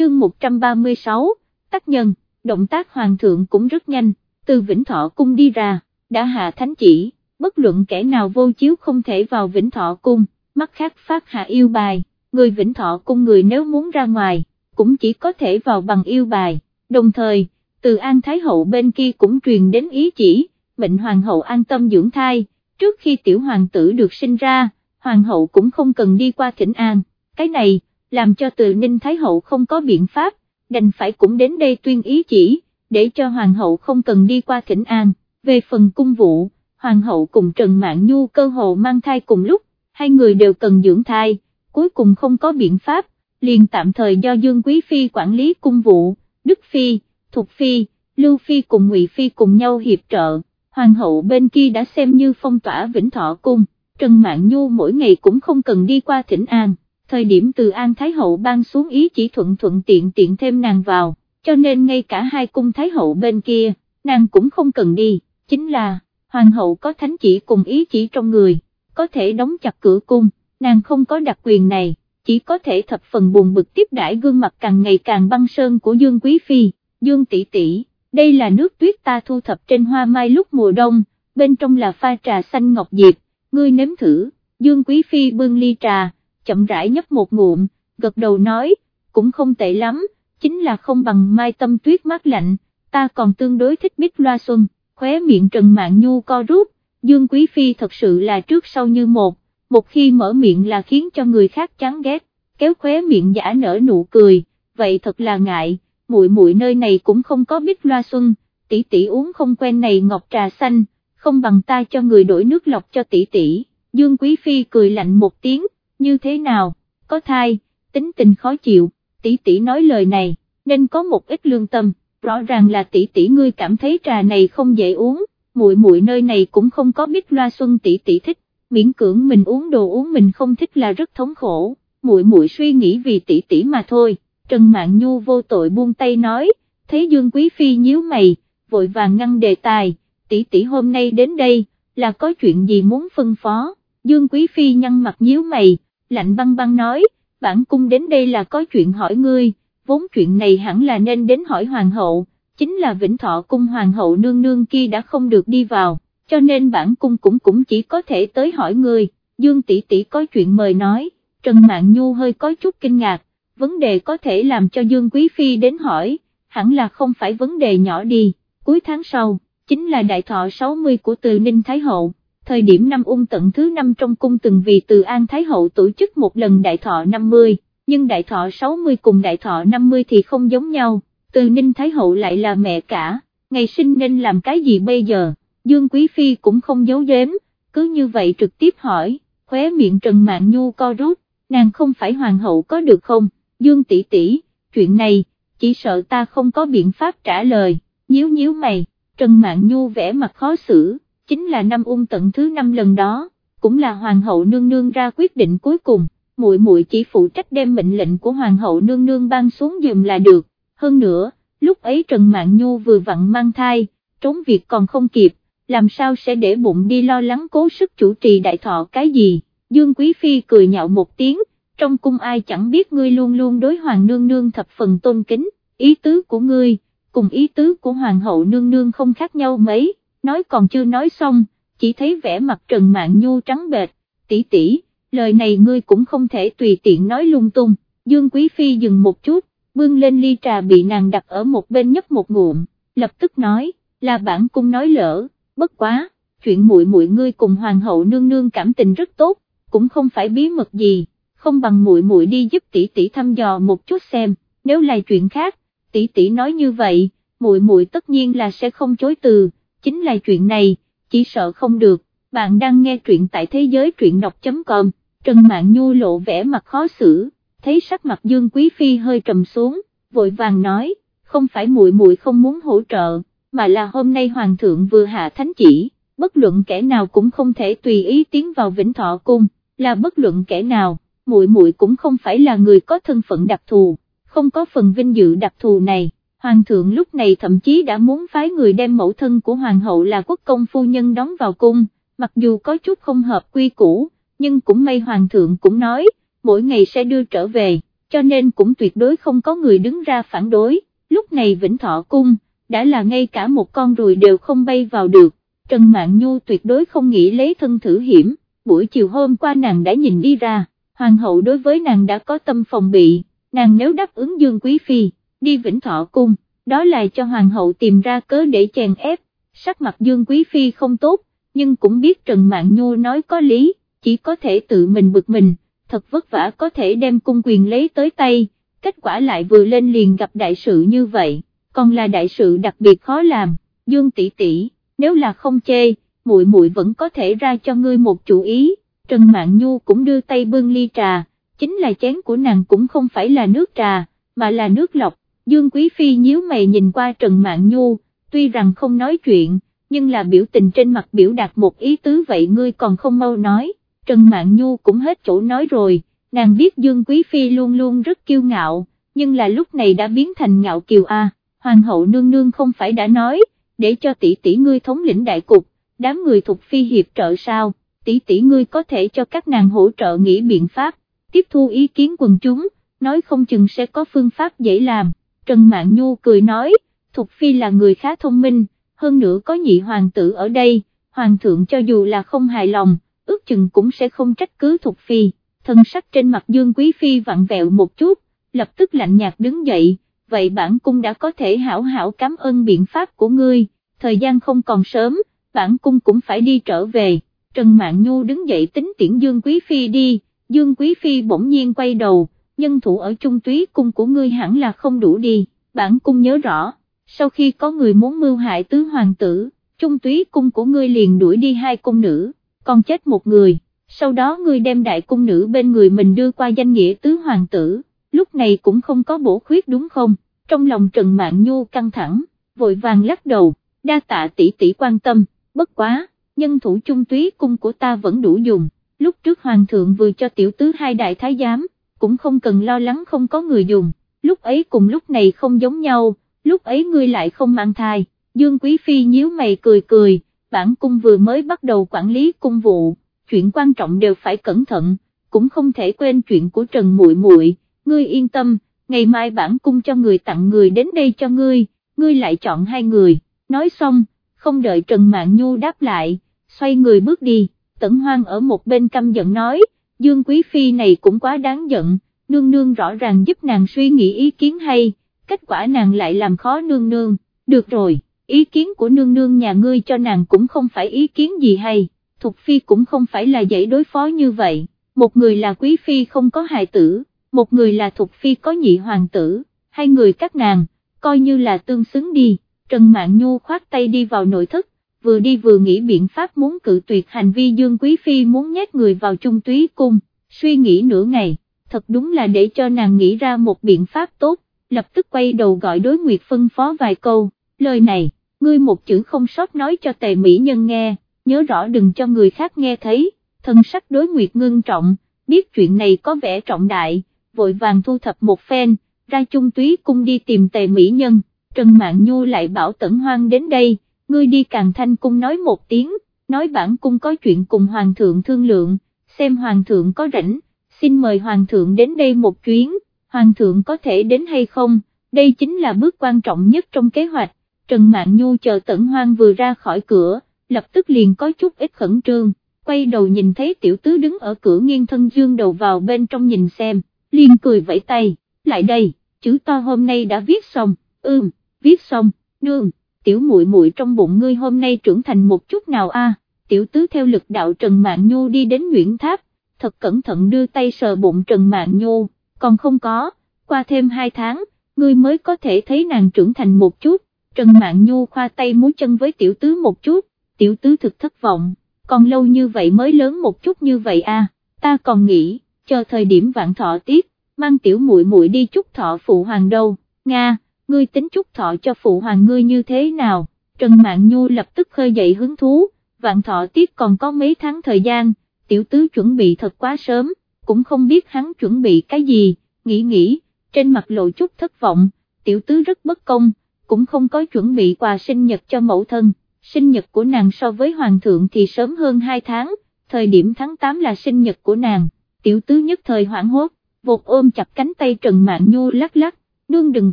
chương 136, tác nhân, động tác hoàng thượng cũng rất nhanh, từ Vĩnh Thọ cung đi ra, đã hạ thánh chỉ, bất luận kẻ nào vô chiếu không thể vào Vĩnh Thọ cung, mắt khác phát hạ yêu bài, người Vĩnh Thọ cung người nếu muốn ra ngoài, cũng chỉ có thể vào bằng yêu bài, đồng thời, từ An Thái Hậu bên kia cũng truyền đến ý chỉ, mệnh Hoàng hậu an tâm dưỡng thai, trước khi tiểu hoàng tử được sinh ra, Hoàng hậu cũng không cần đi qua thỉnh an, cái này, làm cho từ Ninh Thái Hậu không có biện pháp, đành phải cũng đến đây tuyên ý chỉ, để cho Hoàng hậu không cần đi qua thỉnh an, về phần cung vụ, Hoàng hậu cùng Trần Mạn Nhu cơ hồ mang thai cùng lúc, hai người đều cần dưỡng thai, cuối cùng không có biện pháp, liền tạm thời do Dương Quý Phi quản lý cung vụ, Đức Phi, Thục Phi, Lưu Phi cùng Ngụy Phi cùng nhau hiệp trợ, Hoàng hậu bên kia đã xem như phong tỏa Vĩnh Thọ Cung, Trần Mạn Nhu mỗi ngày cũng không cần đi qua thỉnh an thời điểm từ An Thái Hậu ban xuống ý chỉ thuận thuận tiện tiện thêm nàng vào, cho nên ngay cả hai cung Thái Hậu bên kia, nàng cũng không cần đi, chính là, Hoàng hậu có thánh chỉ cùng ý chỉ trong người, có thể đóng chặt cửa cung, nàng không có đặc quyền này, chỉ có thể thập phần buồn bực tiếp đãi gương mặt càng ngày càng băng sơn của Dương Quý Phi, Dương tỷ tỷ, đây là nước tuyết ta thu thập trên hoa mai lúc mùa đông, bên trong là pha trà xanh ngọc diệp, ngươi nếm thử, Dương Quý Phi bưng ly trà, chậm rãi nhấp một ngụm, gật đầu nói, cũng không tệ lắm, chính là không bằng mai tâm tuyết mát lạnh, ta còn tương đối thích bích loa xuân, khóe miệng Trần Mạn Nhu co rút, Dương Quý Phi thật sự là trước sau như một, một khi mở miệng là khiến cho người khác chán ghét, kéo khóe miệng giả nở nụ cười, vậy thật là ngại, muội muội nơi này cũng không có bích loa xuân, tỷ tỷ uống không quen này ngọc trà xanh, không bằng ta cho người đổi nước lọc cho tỷ tỷ, Dương Quý Phi cười lạnh một tiếng, như thế nào, có thai, tính tình khó chịu, tỷ tỷ nói lời này, nên có một ít lương tâm, rõ ràng là tỷ tỷ ngươi cảm thấy trà này không dễ uống, muội muội nơi này cũng không có biết loa xuân tỷ tỷ thích, miễn cưỡng mình uống đồ uống mình không thích là rất thống khổ, muội muội suy nghĩ vì tỷ tỷ mà thôi, Trần Mạn Nhu vô tội buông tay nói, thấy Dương Quý Phi nhíu mày, vội vàng ngăn đề tài, tỷ tỷ hôm nay đến đây, là có chuyện gì muốn phân phó, Dương Quý Phi nhăn mặt nhíu mày, lạnh băng băng nói, bản cung đến đây là có chuyện hỏi ngươi, vốn chuyện này hẳn là nên đến hỏi hoàng hậu, chính là vĩnh thọ cung hoàng hậu nương nương kia đã không được đi vào, cho nên bản cung cũng cũng chỉ có thể tới hỏi ngươi, Dương tỷ tỷ có chuyện mời nói, Trần Mạn Nhu hơi có chút kinh ngạc, vấn đề có thể làm cho Dương Quý Phi đến hỏi, hẳn là không phải vấn đề nhỏ đi, cuối tháng sau, chính là đại thọ 60 của từ Ninh Thái Hậu thời điểm năm ung tận thứ năm trong cung từng vì từ An Thái Hậu tổ chức một lần đại thọ 50, nhưng đại thọ 60 cùng đại thọ 50 thì không giống nhau, từ Ninh Thái Hậu lại là mẹ cả, ngày sinh nên làm cái gì bây giờ, Dương Quý Phi cũng không giấu giếm, cứ như vậy trực tiếp hỏi, khóe miệng Trần mạng Nhu co rút, nàng không phải hoàng hậu có được không, Dương tỷ tỷ, chuyện này, chỉ sợ ta không có biện pháp trả lời, nhíu nhíu mày, Trần mạng Nhu vẽ mặt khó xử chính là năm ung tận thứ năm lần đó, cũng là hoàng hậu nương nương ra quyết định cuối cùng, muội muội chỉ phụ trách đem mệnh lệnh của hoàng hậu nương nương ban xuống dùm là được, hơn nữa, lúc ấy Trần Mạn Nhu vừa vặn mang thai, trốn việc còn không kịp, làm sao sẽ để bụng đi lo lắng cố sức chủ trì đại thọ cái gì, Dương Quý Phi cười nhạo một tiếng, trong cung ai chẳng biết ngươi luôn luôn đối hoàng nương nương thập phần tôn kính, ý tứ của ngươi, cùng ý tứ của hoàng hậu nương nương không khác nhau mấy nói còn chưa nói xong, chỉ thấy vẻ mặt Trần Mạn Nhu trắng bệch, tỷ tỷ, lời này ngươi cũng không thể tùy tiện nói lung tung, Dương Quý Phi dừng một chút, bưng lên ly trà bị nàng đặt ở một bên nhấp một ngụm, lập tức nói, là bản cung nói lỡ, bất quá, chuyện muội muội ngươi cùng hoàng hậu nương nương cảm tình rất tốt, cũng không phải bí mật gì, không bằng muội muội đi giúp tỷ tỷ thăm dò một chút xem, nếu là chuyện khác, tỷ tỷ nói như vậy, muội muội tất nhiên là sẽ không chối từ chính là chuyện này, chỉ sợ không được, bạn đang nghe truyện tại thế giới truyện đọc.com, Trần mạng Nhu lộ vẻ mặt khó xử, thấy sắc mặt Dương Quý Phi hơi trầm xuống, vội vàng nói, không phải muội muội không muốn hỗ trợ, mà là hôm nay Hoàng thượng vừa hạ thánh chỉ, bất luận kẻ nào cũng không thể tùy ý tiến vào Vĩnh Thọ Cung, là bất luận kẻ nào, muội muội cũng không phải là người có thân phận đặc thù, không có phần vinh dự đặc thù này hoàng thượng lúc này thậm chí đã muốn phái người đem mẫu thân của hoàng hậu là quốc công phu nhân đón vào cung, mặc dù có chút không hợp quy củ, nhưng cũng may hoàng thượng cũng nói, mỗi ngày sẽ đưa trở về, cho nên cũng tuyệt đối không có người đứng ra phản đối, lúc này Vĩnh Thọ Cung, đã là ngay cả một con ruồi đều không bay vào được, Trần Mạn Nhu tuyệt đối không nghĩ lấy thân thử hiểm, buổi chiều hôm qua nàng đã nhìn đi ra, hoàng hậu đối với nàng đã có tâm phòng bị, nàng nếu đáp ứng Dương Quý Phi, đi Vĩnh Thọ Cung, đó là cho hoàng hậu tìm ra cớ để chèn ép, sắc mặt Dương Quý Phi không tốt, nhưng cũng biết Trần Mạn Nhu nói có lý, chỉ có thể tự mình bực mình, thật vất vả có thể đem cung quyền lấy tới tay, kết quả lại vừa lên liền gặp đại sự như vậy, còn là đại sự đặc biệt khó làm, Dương tỷ tỷ, nếu là không chê, muội muội vẫn có thể ra cho ngươi một chủ ý, Trần Mạn Nhu cũng đưa tay bưng ly trà, chính là chén của nàng cũng không phải là nước trà, mà là nước lọc, Dương Quý Phi nhíu mày nhìn qua Trần Mạn Nhu, tuy rằng không nói chuyện, nhưng là biểu tình trên mặt biểu đạt một ý tứ vậy ngươi còn không mau nói, Trần Mạn Nhu cũng hết chỗ nói rồi, nàng biết Dương Quý Phi luôn luôn rất kiêu ngạo, nhưng là lúc này đã biến thành ngạo kiều A, Hoàng hậu nương nương không phải đã nói, để cho tỷ tỷ ngươi thống lĩnh đại cục, đám người thuộc phi hiệp trợ sao, tỷ tỷ ngươi có thể cho các nàng hỗ trợ nghĩ biện pháp, tiếp thu ý kiến quần chúng, nói không chừng sẽ có phương pháp dễ làm, Trần Mạn Nhu cười nói, Thục Phi là người khá thông minh, hơn nữa có nhị hoàng tử ở đây, hoàng thượng cho dù là không hài lòng, ước chừng cũng sẽ không trách cứ Thục Phi, thân sắc trên mặt Dương Quý Phi vặn vẹo một chút, lập tức lạnh nhạt đứng dậy, vậy bản cung đã có thể hảo hảo cảm ơn biện pháp của ngươi, thời gian không còn sớm, bản cung cũng phải đi trở về, Trần Mạn Nhu đứng dậy tính tiễn Dương Quý Phi đi, Dương Quý Phi bỗng nhiên quay đầu, nhân thủ ở trung túy cung của ngươi hẳn là không đủ đi, bản cung nhớ rõ, sau khi có người muốn mưu hại tứ hoàng tử, trung túy cung của ngươi liền đuổi đi hai cung nữ, còn chết một người, sau đó ngươi đem đại cung nữ bên người mình đưa qua danh nghĩa tứ hoàng tử, lúc này cũng không có bổ khuyết đúng không, trong lòng Trần Mạn Nhu căng thẳng, vội vàng lắc đầu, đa tạ tỷ tỷ quan tâm, bất quá, nhân thủ trung túy cung của ta vẫn đủ dùng, lúc trước hoàng thượng vừa cho tiểu tứ hai đại thái giám, cũng không cần lo lắng không có người dùng, lúc ấy cùng lúc này không giống nhau, lúc ấy ngươi lại không mang thai, Dương Quý Phi nhíu mày cười cười, bản cung vừa mới bắt đầu quản lý cung vụ, chuyện quan trọng đều phải cẩn thận, cũng không thể quên chuyện của Trần Muội Muội, ngươi yên tâm, ngày mai bản cung cho người tặng người đến đây cho ngươi, ngươi lại chọn hai người, nói xong, không đợi Trần Mạn Nhu đáp lại, xoay người bước đi, Tẩn Hoang ở một bên căm giận nói, Dương Quý Phi này cũng quá đáng giận, nương nương rõ ràng giúp nàng suy nghĩ ý kiến hay, kết quả nàng lại làm khó nương nương, được rồi, ý kiến của nương nương nhà ngươi cho nàng cũng không phải ý kiến gì hay, Thục Phi cũng không phải là dễ đối phó như vậy, một người là Quý Phi không có hài tử, một người là Thục Phi có nhị hoàng tử, hai người các nàng, coi như là tương xứng đi, Trần Mạn Nhu khoát tay đi vào nội thất, vừa đi vừa nghĩ biện pháp muốn cự tuyệt hành vi Dương Quý Phi muốn nhét người vào trung túy cung, suy nghĩ nửa ngày, thật đúng là để cho nàng nghĩ ra một biện pháp tốt, lập tức quay đầu gọi đối nguyệt phân phó vài câu, lời này, ngươi một chữ không sót nói cho tề mỹ nhân nghe, nhớ rõ đừng cho người khác nghe thấy, thân sắc đối nguyệt ngưng trọng, biết chuyện này có vẻ trọng đại, vội vàng thu thập một phen, ra trung túy cung đi tìm tề mỹ nhân, Trần mạng Nhu lại bảo Tẩn Hoang đến đây, ngươi đi càng thanh cung nói một tiếng, nói bản cung có chuyện cùng Hoàng thượng thương lượng, xem Hoàng thượng có rảnh, xin mời Hoàng thượng đến đây một chuyến, Hoàng thượng có thể đến hay không, đây chính là bước quan trọng nhất trong kế hoạch, Trần Mạn Nhu chờ Tẩn Hoang vừa ra khỏi cửa, lập tức liền có chút ít khẩn trương, quay đầu nhìn thấy tiểu tứ đứng ở cửa nghiêng thân dương đầu vào bên trong nhìn xem, liền cười vẫy tay, lại đây, chữ to hôm nay đã viết xong, ưm, viết xong, nương tiểu muội muội trong bụng ngươi hôm nay trưởng thành một chút nào a? tiểu tứ theo lực đạo Trần Mạn Nhu đi đến Nguyễn Tháp, thật cẩn thận đưa tay sờ bụng Trần Mạn Nhu, còn không có, qua thêm hai tháng, ngươi mới có thể thấy nàng trưởng thành một chút, Trần Mạn Nhu khoa tay múi chân với tiểu tứ một chút, tiểu tứ thực thất vọng, còn lâu như vậy mới lớn một chút như vậy a, ta còn nghĩ, chờ thời điểm vạn thọ tiếp, mang tiểu muội muội đi chúc thọ phụ hoàng đâu, Nga ngươi tính chúc thọ cho phụ hoàng ngươi như thế nào, Trần Mạn Nhu lập tức khơi dậy hứng thú, vạn thọ tiết còn có mấy tháng thời gian, tiểu tứ chuẩn bị thật quá sớm, cũng không biết hắn chuẩn bị cái gì, nghĩ nghĩ, trên mặt lộ chút thất vọng, tiểu tứ rất bất công, cũng không có chuẩn bị quà sinh nhật cho mẫu thân, sinh nhật của nàng so với hoàng thượng thì sớm hơn 2 tháng, thời điểm tháng 8 là sinh nhật của nàng, tiểu tứ nhất thời hoảng hốt, vột ôm chặt cánh tay Trần Mạn Nhu lắc lắc, nương đừng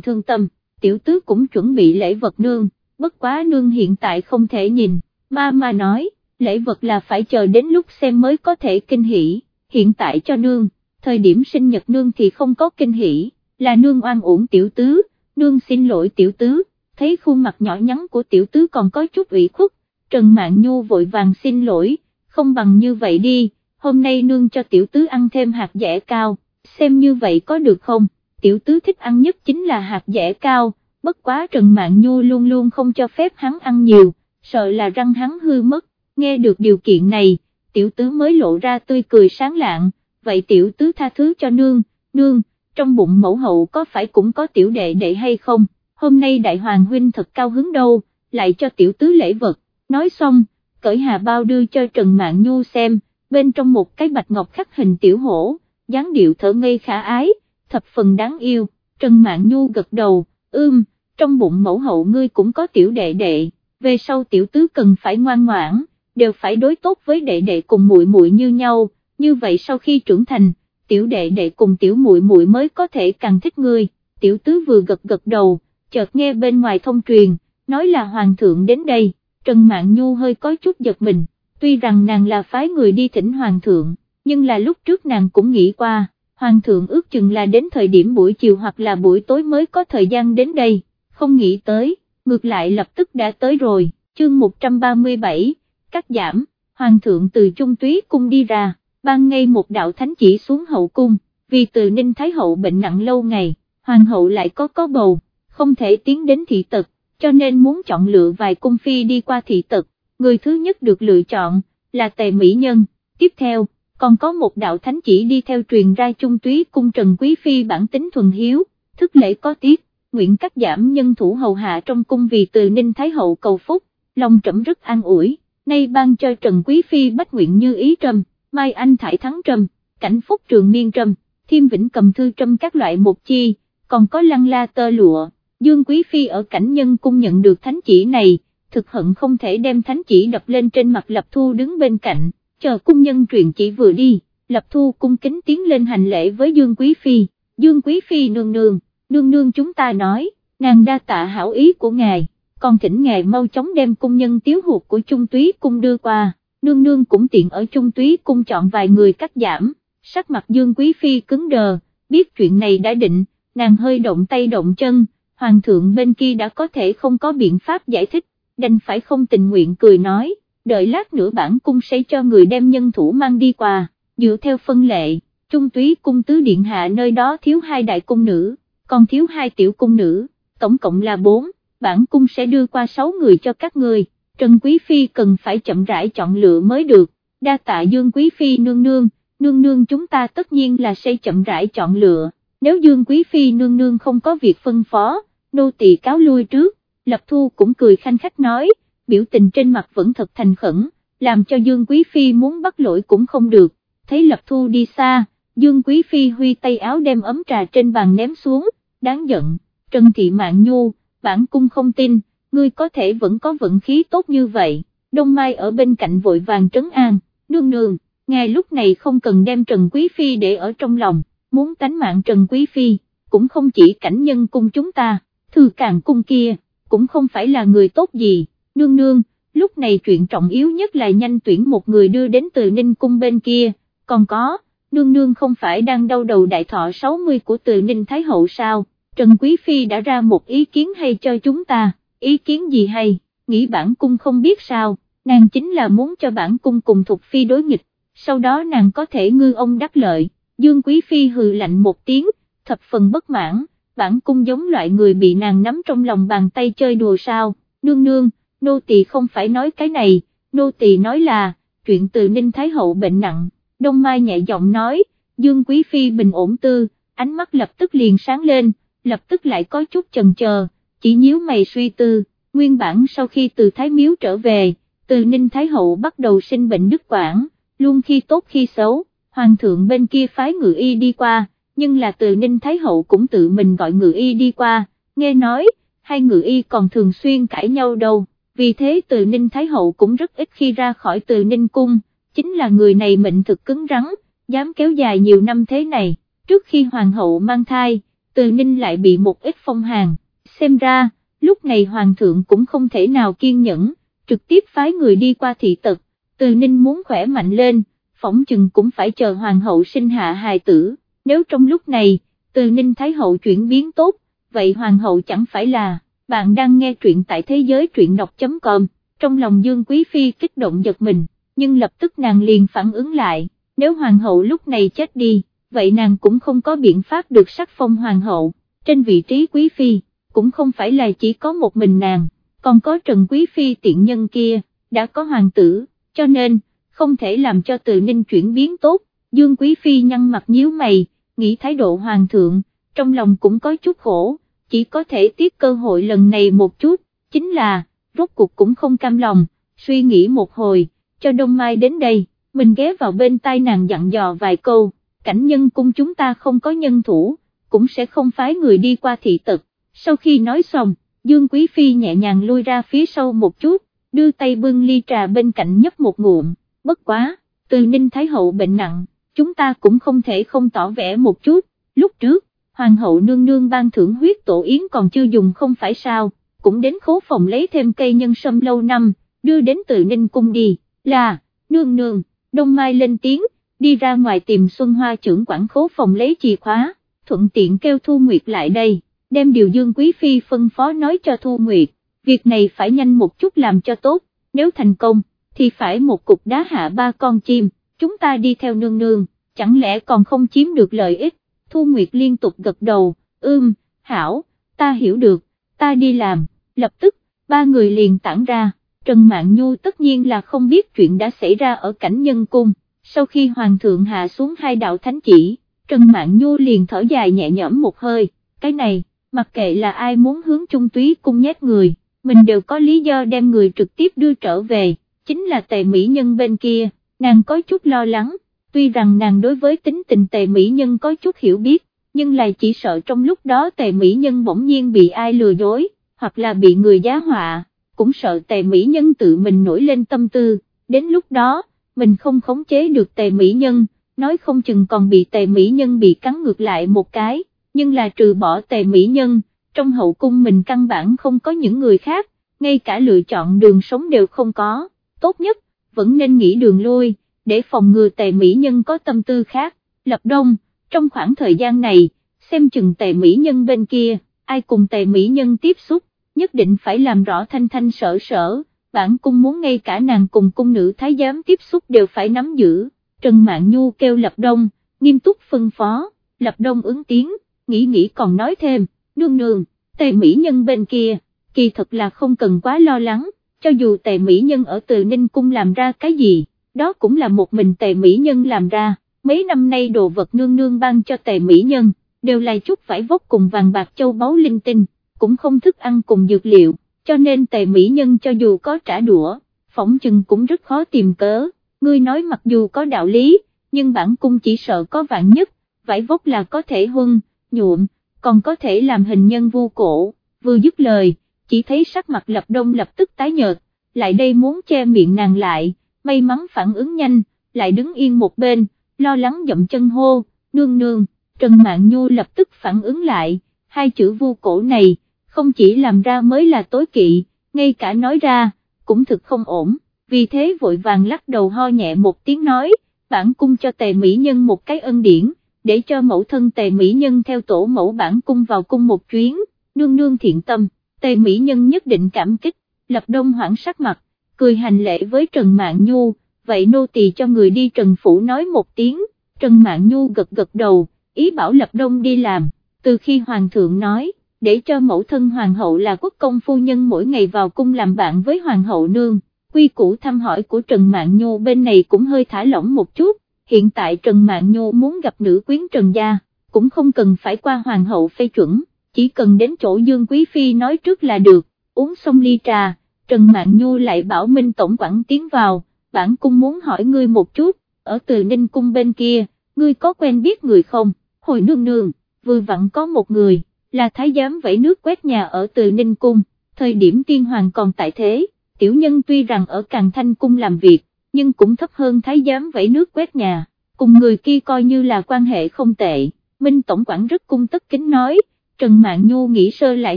thương tâm, tiểu tứ cũng chuẩn bị lễ vật nương, bất quá nương hiện tại không thể nhìn, ma ma nói, lễ vật là phải chờ đến lúc xem mới có thể kinh hỉ, hiện tại cho nương, thời điểm sinh nhật nương thì không có kinh hỉ, là nương oan uổng tiểu tứ, nương xin lỗi tiểu tứ, thấy khuôn mặt nhỏ nhắn của tiểu tứ còn có chút ủy khuất, Trần Mạn Nhu vội vàng xin lỗi, không bằng như vậy đi, hôm nay nương cho tiểu tứ ăn thêm hạt dẻ cao, xem như vậy có được không, tiểu tứ thích ăn nhất chính là hạt dẻ cao, bất quá Trần Mạn Nhu luôn luôn không cho phép hắn ăn nhiều, sợ là răng hắn hư mất, nghe được điều kiện này, tiểu tứ mới lộ ra tươi cười sáng lạng, vậy tiểu tứ tha thứ cho nương, nương, trong bụng mẫu hậu có phải cũng có tiểu đệ đệ hay không, hôm nay đại hoàng huynh thật cao hứng đâu, lại cho tiểu tứ lễ vật, nói xong, cởi hà bao đưa cho Trần Mạn Nhu xem, bên trong một cái bạch ngọc khắc hình tiểu hổ, dáng điệu thở ngây khả ái, thập phần đáng yêu, Trần Mạn Nhu gật đầu, ưm, trong bụng mẫu hậu ngươi cũng có tiểu đệ đệ, về sau tiểu tứ cần phải ngoan ngoãn, đều phải đối tốt với đệ đệ cùng muội muội như nhau, như vậy sau khi trưởng thành, tiểu đệ đệ cùng tiểu muội muội mới có thể càng thích ngươi, tiểu tứ vừa gật gật đầu, chợt nghe bên ngoài thông truyền, nói là hoàng thượng đến đây, Trần Mạn Nhu hơi có chút giật mình, tuy rằng nàng là phái người đi thỉnh hoàng thượng, nhưng là lúc trước nàng cũng nghĩ qua, hoàng thượng ước chừng là đến thời điểm buổi chiều hoặc là buổi tối mới có thời gian đến đây, không nghĩ tới, ngược lại lập tức đã tới rồi, chương 137, cắt giảm, hoàng thượng từ trung túy cung đi ra, ban ngay một đạo thánh chỉ xuống hậu cung, vì từ Ninh Thái Hậu bệnh nặng lâu ngày, hoàng hậu lại có có bầu, không thể tiến đến thị tật, cho nên muốn chọn lựa vài cung phi đi qua thị tật, người thứ nhất được lựa chọn, là tề mỹ nhân, tiếp theo, còn có một đạo thánh chỉ đi theo truyền ra trung túy cung Trần Quý Phi bản tính thuần hiếu, thức lễ có tiết, nguyện cắt giảm nhân thủ hầu hạ trong cung vì từ Ninh Thái Hậu cầu phúc, lòng trẫm rất an ủi, nay ban cho Trần Quý Phi bách nguyện như ý trầm, Mai Anh Thải Thắng trầm, cảnh phúc trường miên trầm, Thiêm Vĩnh cầm thư trầm các loại một chi, còn có lăng la tơ lụa, Dương Quý Phi ở cảnh nhân cung nhận được thánh chỉ này, thực hận không thể đem thánh chỉ đập lên trên mặt Lập Thu đứng bên cạnh, chờ cung nhân truyền chỉ vừa đi, Lập Thu cung kính tiến lên hành lễ với Dương Quý Phi, Dương Quý Phi nương nương, nương nương chúng ta nói, nàng đa tạ hảo ý của ngài, còn thỉnh ngài mau chóng đem cung nhân tiếu hụt của Trung Túy cung đưa qua, nương nương cũng tiện ở Trung Túy cung chọn vài người cắt giảm, sắc mặt Dương Quý Phi cứng đờ, biết chuyện này đã định, nàng hơi động tay động chân, hoàng thượng bên kia đã có thể không có biện pháp giải thích, đành phải không tình nguyện cười nói, đợi lát nữa bản cung sẽ cho người đem nhân thủ mang đi qua, dựa theo phân lệ, trung túy cung tứ điện hạ nơi đó thiếu hai đại cung nữ, còn thiếu hai tiểu cung nữ, tổng cộng là bốn, bản cung sẽ đưa qua sáu người cho các người, Trần Quý Phi cần phải chậm rãi chọn lựa mới được, đa tạ Dương Quý Phi nương nương, nương nương chúng ta tất nhiên là sẽ chậm rãi chọn lựa, nếu Dương Quý Phi nương nương không có việc phân phó, nô tỳ cáo lui trước, Lập Thu cũng cười khanh khách nói, biểu tình trên mặt vẫn thật thành khẩn, làm cho Dương Quý Phi muốn bắt lỗi cũng không được, thấy Lập Thu đi xa, Dương Quý Phi huy tay áo đem ấm trà trên bàn ném xuống, đáng giận, Trần Thị Mạng Nhu, bản cung không tin, ngươi có thể vẫn có vận khí tốt như vậy, Đông Mai ở bên cạnh vội vàng trấn an, nương nương, ngài lúc này không cần đem Trần Quý Phi để ở trong lòng, muốn tánh mạng Trần Quý Phi, cũng không chỉ cảnh nhân cung chúng ta thư càng cung kia, cũng không phải là người tốt gì, nương nương, lúc này chuyện trọng yếu nhất là nhanh tuyển một người đưa đến từ Ninh cung bên kia, còn có, nương nương không phải đang đau đầu đại thọ 60 của từ Ninh Thái Hậu sao, Trần Quý Phi đã ra một ý kiến hay cho chúng ta, ý kiến gì hay, nghĩ bản cung không biết sao, nàng chính là muốn cho bản cung cùng Thục Phi đối nghịch, sau đó nàng có thể ngư ông đắc lợi, Dương Quý Phi hừ lạnh một tiếng, thập phần bất mãn. Bản cung giống loại người bị nàng nắm trong lòng bàn tay chơi đùa sao, nương nương, nô tỳ không phải nói cái này, nô tỳ nói là, chuyện từ Ninh Thái Hậu bệnh nặng, Đông Mai nhẹ giọng nói, Dương Quý Phi bình ổn tư, ánh mắt lập tức liền sáng lên, lập tức lại có chút chần chờ, chỉ nhíu mày suy tư, nguyên bản sau khi từ Thái Miếu trở về, từ Ninh Thái Hậu bắt đầu sinh bệnh đứt quãng, luôn khi tốt khi xấu, hoàng thượng bên kia phái ngự y đi qua, nhưng là từ Ninh Thái Hậu cũng tự mình gọi ngự y đi qua, nghe nói, hai ngự y còn thường xuyên cãi nhau đâu, vì thế từ Ninh Thái Hậu cũng rất ít khi ra khỏi từ Ninh Cung, chính là người này mệnh thực cứng rắn, dám kéo dài nhiều năm thế này, trước khi hoàng hậu mang thai, từ ninh lại bị một ít phong hàn, xem ra, lúc này hoàng thượng cũng không thể nào kiên nhẫn, trực tiếp phái người đi qua thị tật, từ ninh muốn khỏe mạnh lên, phỏng chừng cũng phải chờ hoàng hậu sinh hạ hài tử, nếu trong lúc này, từ ninh thái hậu chuyển biến tốt, vậy hoàng hậu chẳng phải là, bạn đang nghe truyện tại thế giới truyện đọc.com, trong lòng Dương Quý Phi kích động giật mình, nhưng lập tức nàng liền phản ứng lại, nếu hoàng hậu lúc này chết đi, vậy nàng cũng không có biện pháp được sắc phong hoàng hậu, trên vị trí Quý Phi, cũng không phải là chỉ có một mình nàng, còn có Trần Quý Phi tiện nhân kia, đã có hoàng tử, cho nên, không thể làm cho từ ninh chuyển biến tốt, Dương Quý Phi nhăn mặt nhíu mày, nghĩ thái độ hoàng thượng, trong lòng cũng có chút khổ, chỉ có thể tiếc cơ hội lần này một chút, chính là, rốt cuộc cũng không cam lòng, suy nghĩ một hồi, cho Đông Mai đến đây, mình ghé vào bên tai nàng dặn dò vài câu, cảnh nhân cung chúng ta không có nhân thủ, cũng sẽ không phái người đi qua thị tật, sau khi nói xong, Dương Quý Phi nhẹ nhàng lui ra phía sau một chút, đưa tay bưng ly trà bên cạnh nhấp một ngụm, bất quá, từ Ninh Thái Hậu bệnh nặng, chúng ta cũng không thể không tỏ vẻ một chút, lúc trước, Hoàng hậu nương nương ban thưởng huyết tổ yến còn chưa dùng không phải sao, cũng đến khố phòng lấy thêm cây nhân sâm lâu năm, đưa đến từ Ninh Cung đi, là, nương nương, Đông Mai lên tiếng, đi ra ngoài tìm Xuân Hoa trưởng quản khố phòng lấy chìa khóa, thuận tiện kêu Thu Nguyệt lại đây, đem điều Dương Quý Phi phân phó nói cho Thu Nguyệt, việc này phải nhanh một chút làm cho tốt, nếu thành công, thì phải một cục đá hạ ba con chim, chúng ta đi theo nương nương, chẳng lẽ còn không chiếm được lợi ích, Thu Nguyệt liên tục gật đầu, ưm, hảo, ta hiểu được, ta đi làm, lập tức, ba người liền tản ra, Trần Mạn Nhu tất nhiên là không biết chuyện đã xảy ra ở cảnh nhân cung, sau khi Hoàng thượng hạ xuống hai đạo thánh chỉ, Trần Mạn Nhu liền thở dài nhẹ nhõm một hơi, cái này, mặc kệ là ai muốn hướng trung túy cung nhét người, mình đều có lý do đem người trực tiếp đưa trở về, chính là tề mỹ nhân bên kia, nàng có chút lo lắng, tuy rằng nàng đối với tính tình tề mỹ nhân có chút hiểu biết, nhưng lại chỉ sợ trong lúc đó tề mỹ nhân bỗng nhiên bị ai lừa dối, hoặc là bị người giá họa, cũng sợ tề mỹ nhân tự mình nổi lên tâm tư, đến lúc đó, mình không khống chế được tề mỹ nhân, nói không chừng còn bị tề mỹ nhân bị cắn ngược lại một cái, nhưng là trừ bỏ tề mỹ nhân, trong hậu cung mình căn bản không có những người khác, ngay cả lựa chọn đường sống đều không có, tốt nhất, vẫn nên nghĩ đường lui, để phòng ngừa tề mỹ nhân có tâm tư khác, lập đông, trong khoảng thời gian này, xem chừng tề mỹ nhân bên kia, ai cùng tề mỹ nhân tiếp xúc, nhất định phải làm rõ thanh thanh sở sở, bản cung muốn ngay cả nàng cùng cung nữ thái giám tiếp xúc đều phải nắm giữ, Trần mạng Nhu kêu Lập Đông, nghiêm túc phân phó, Lập Đông ứng tiếng, nghĩ nghĩ còn nói thêm, nương nương, tề mỹ nhân bên kia, kỳ thật là không cần quá lo lắng, cho dù tề mỹ nhân ở từ Ninh Cung làm ra cái gì, đó cũng là một mình tề mỹ nhân làm ra, mấy năm nay đồ vật nương nương ban cho tề mỹ nhân, đều là chút vải vóc cùng vàng bạc châu báu linh tinh, cũng không thức ăn cùng dược liệu, cho nên tề mỹ nhân cho dù có trả đũa, phỏng chừng cũng rất khó tìm cớ, ngươi nói mặc dù có đạo lý, nhưng bản cung chỉ sợ có vạn nhất, vải vóc là có thể huân, nhuộm, còn có thể làm hình nhân vu cổ, vừa dứt lời, chỉ thấy sắc mặt lập đông lập tức tái nhợt, lại đây muốn che miệng nàng lại, may mắn phản ứng nhanh, lại đứng yên một bên, lo lắng dậm chân hô, nương nương, Trần mạng Nhu lập tức phản ứng lại, hai chữ vu cổ này, không chỉ làm ra mới là tối kỵ, ngay cả nói ra, cũng thực không ổn, vì thế vội vàng lắc đầu ho nhẹ một tiếng nói, bản cung cho tề mỹ nhân một cái ân điển, để cho mẫu thân tề mỹ nhân theo tổ mẫu bản cung vào cung một chuyến, nương nương thiện tâm, tề mỹ nhân nhất định cảm kích, lập đông hoảng sắc mặt, cười hành lễ với Trần Mạn Nhu, vậy nô tỳ cho người đi Trần Phủ nói một tiếng, Trần Mạn Nhu gật gật đầu, ý bảo lập đông đi làm, từ khi Hoàng thượng nói, để cho mẫu thân Hoàng hậu là quốc công phu nhân mỗi ngày vào cung làm bạn với Hoàng hậu nương, quy củ thăm hỏi của Trần Mạn Nhu bên này cũng hơi thả lỏng một chút, hiện tại Trần Mạn Nhu muốn gặp nữ quyến Trần Gia, cũng không cần phải qua Hoàng hậu phê chuẩn, chỉ cần đến chỗ Dương Quý Phi nói trước là được, uống xong ly trà, Trần Mạn Nhu lại bảo Minh Tổng quản tiến vào, bản cung muốn hỏi ngươi một chút, ở từ Ninh Cung bên kia, ngươi có quen biết người không, hồi nương nương, vừa vặn có một người, là thái giám vẫy nước quét nhà ở từ Ninh Cung, thời điểm tiên hoàng còn tại thế, tiểu nhân tuy rằng ở Càng Thanh Cung làm việc, nhưng cũng thấp hơn thái giám vẫy nước quét nhà, cùng người kia coi như là quan hệ không tệ, Minh Tổng quản rất cung tất kính nói, Trần Mạn Nhu nghĩ sơ lại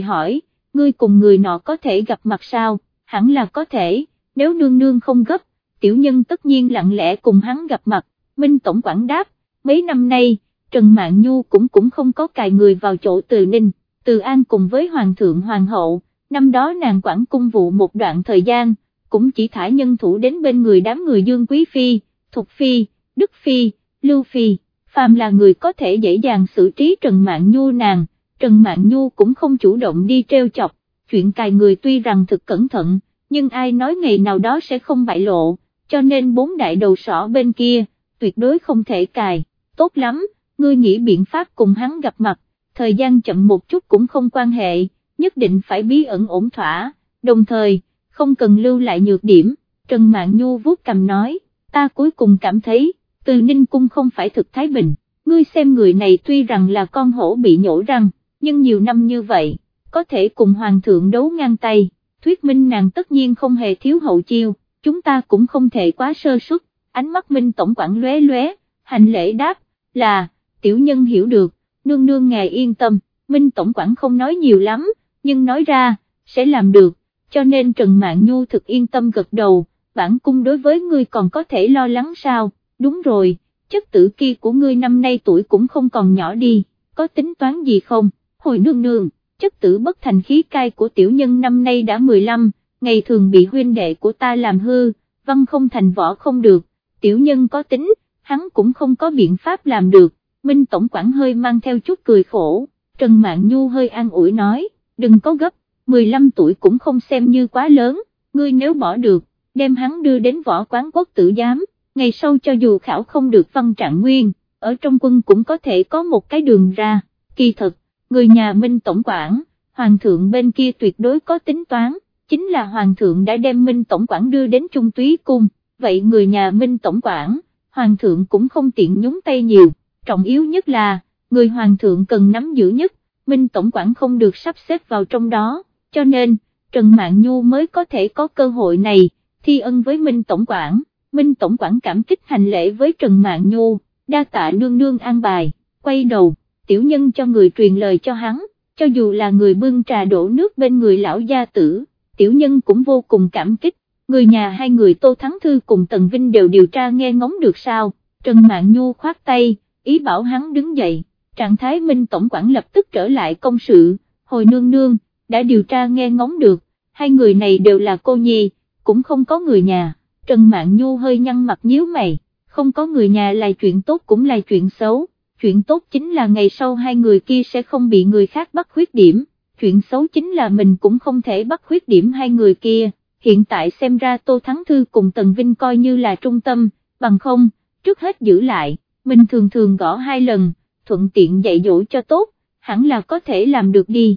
hỏi, ngươi cùng người nọ có thể gặp mặt sao, hẳn là có thể, nếu nương nương không gấp, tiểu nhân tất nhiên lặng lẽ cùng hắn gặp mặt, Minh Tổng quản đáp, mấy năm nay, Trần mạng Nhu cũng cũng không có cài người vào chỗ từ ninh, từ an cùng với Hoàng thượng Hoàng hậu, năm đó nàng quản cung vụ một đoạn thời gian, cũng chỉ thả nhân thủ đến bên người đám người Dương Quý Phi, Thục Phi, Đức Phi, Lưu Phi, phàm là người có thể dễ dàng xử trí Trần mạng Nhu nàng, Trần mạng Nhu cũng không chủ động đi treo chọc, chuyện cài người tuy rằng thực cẩn thận, nhưng ai nói ngày nào đó sẽ không bại lộ, cho nên bốn đại đầu sỏ bên kia, tuyệt đối không thể cài, tốt lắm, ngươi nghĩ biện pháp cùng hắn gặp mặt, thời gian chậm một chút cũng không quan hệ, nhất định phải bí ẩn ổn thỏa, đồng thời, không cần lưu lại nhược điểm, Trần Mạn Nhu vuốt cầm nói, ta cuối cùng cảm thấy, từ Ninh Cung không phải thực Thái Bình, ngươi xem người này tuy rằng là con hổ bị nhổ răng, nhưng nhiều năm như vậy, có thể cùng Hoàng thượng đấu ngang tay, thuyết minh nàng tất nhiên không hề thiếu hậu chiêu, chúng ta cũng không thể quá sơ suất, ánh mắt Minh Tổng quản lóe lóe, hành lễ đáp, là, tiểu nhân hiểu được, nương nương ngài yên tâm, Minh Tổng quản không nói nhiều lắm, nhưng nói ra, sẽ làm được, cho nên Trần mạng Nhu thực yên tâm gật đầu, bản cung đối với ngươi còn có thể lo lắng sao, đúng rồi, chất tử kia của ngươi năm nay tuổi cũng không còn nhỏ đi, có tính toán gì không, hồi nương nương, chất tử bất thành khí cai của tiểu nhân năm nay đã 15, ngày thường bị huynh đệ của ta làm hư, văn không thành võ không được, tiểu nhân có tính, hắn cũng không có biện pháp làm được, Minh Tổng quản hơi mang theo chút cười khổ, Trần Mạn Nhu hơi an ủi nói, đừng có gấp, 15 tuổi cũng không xem như quá lớn, ngươi nếu bỏ được, đem hắn đưa đến võ quán quốc tử giám, ngày sau cho dù khảo không được văn trạng nguyên, ở trong quân cũng có thể có một cái đường ra, kỳ thật, người nhà Minh Tổng quản, Hoàng thượng bên kia tuyệt đối có tính toán, chính là Hoàng thượng đã đem Minh Tổng quản đưa đến Trung Túy Cung, vậy người nhà Minh Tổng quản, Hoàng thượng cũng không tiện nhúng tay nhiều, trọng yếu nhất là, người Hoàng thượng cần nắm giữ nhất, Minh Tổng quản không được sắp xếp vào trong đó, cho nên, Trần Mạn Nhu mới có thể có cơ hội này, thi ân với Minh Tổng quản, Minh Tổng quản cảm kích hành lễ với Trần Mạn Nhu, đa tạ nương nương an bài, quay đầu, tiểu nhân cho người truyền lời cho hắn, cho dù là người bưng trà đổ nước bên người lão gia tử, tiểu nhân cũng vô cùng cảm kích, người nhà hai người Tô Thắng Thư cùng Tần Vinh đều điều tra nghe ngóng được sao, Trần Mạn Nhu khoát tay, ý bảo hắn đứng dậy, trạng thái Minh Tổng quản lập tức trở lại công sự, hồi nương nương, đã điều tra nghe ngóng được, hai người này đều là cô nhi, cũng không có người nhà, Trần Mạn Nhu hơi nhăn mặt nhíu mày, không có người nhà là chuyện tốt cũng là chuyện xấu, chuyện tốt chính là ngày sau hai người kia sẽ không bị người khác bắt khuyết điểm, chuyện xấu chính là mình cũng không thể bắt khuyết điểm hai người kia, hiện tại xem ra Tô Thắng Thư cùng Tần Vinh coi như là trung tâm, bằng không, trước hết giữ lại, mình thường thường gõ hai lần, thuận tiện dạy dỗ cho tốt, hẳn là có thể làm được đi.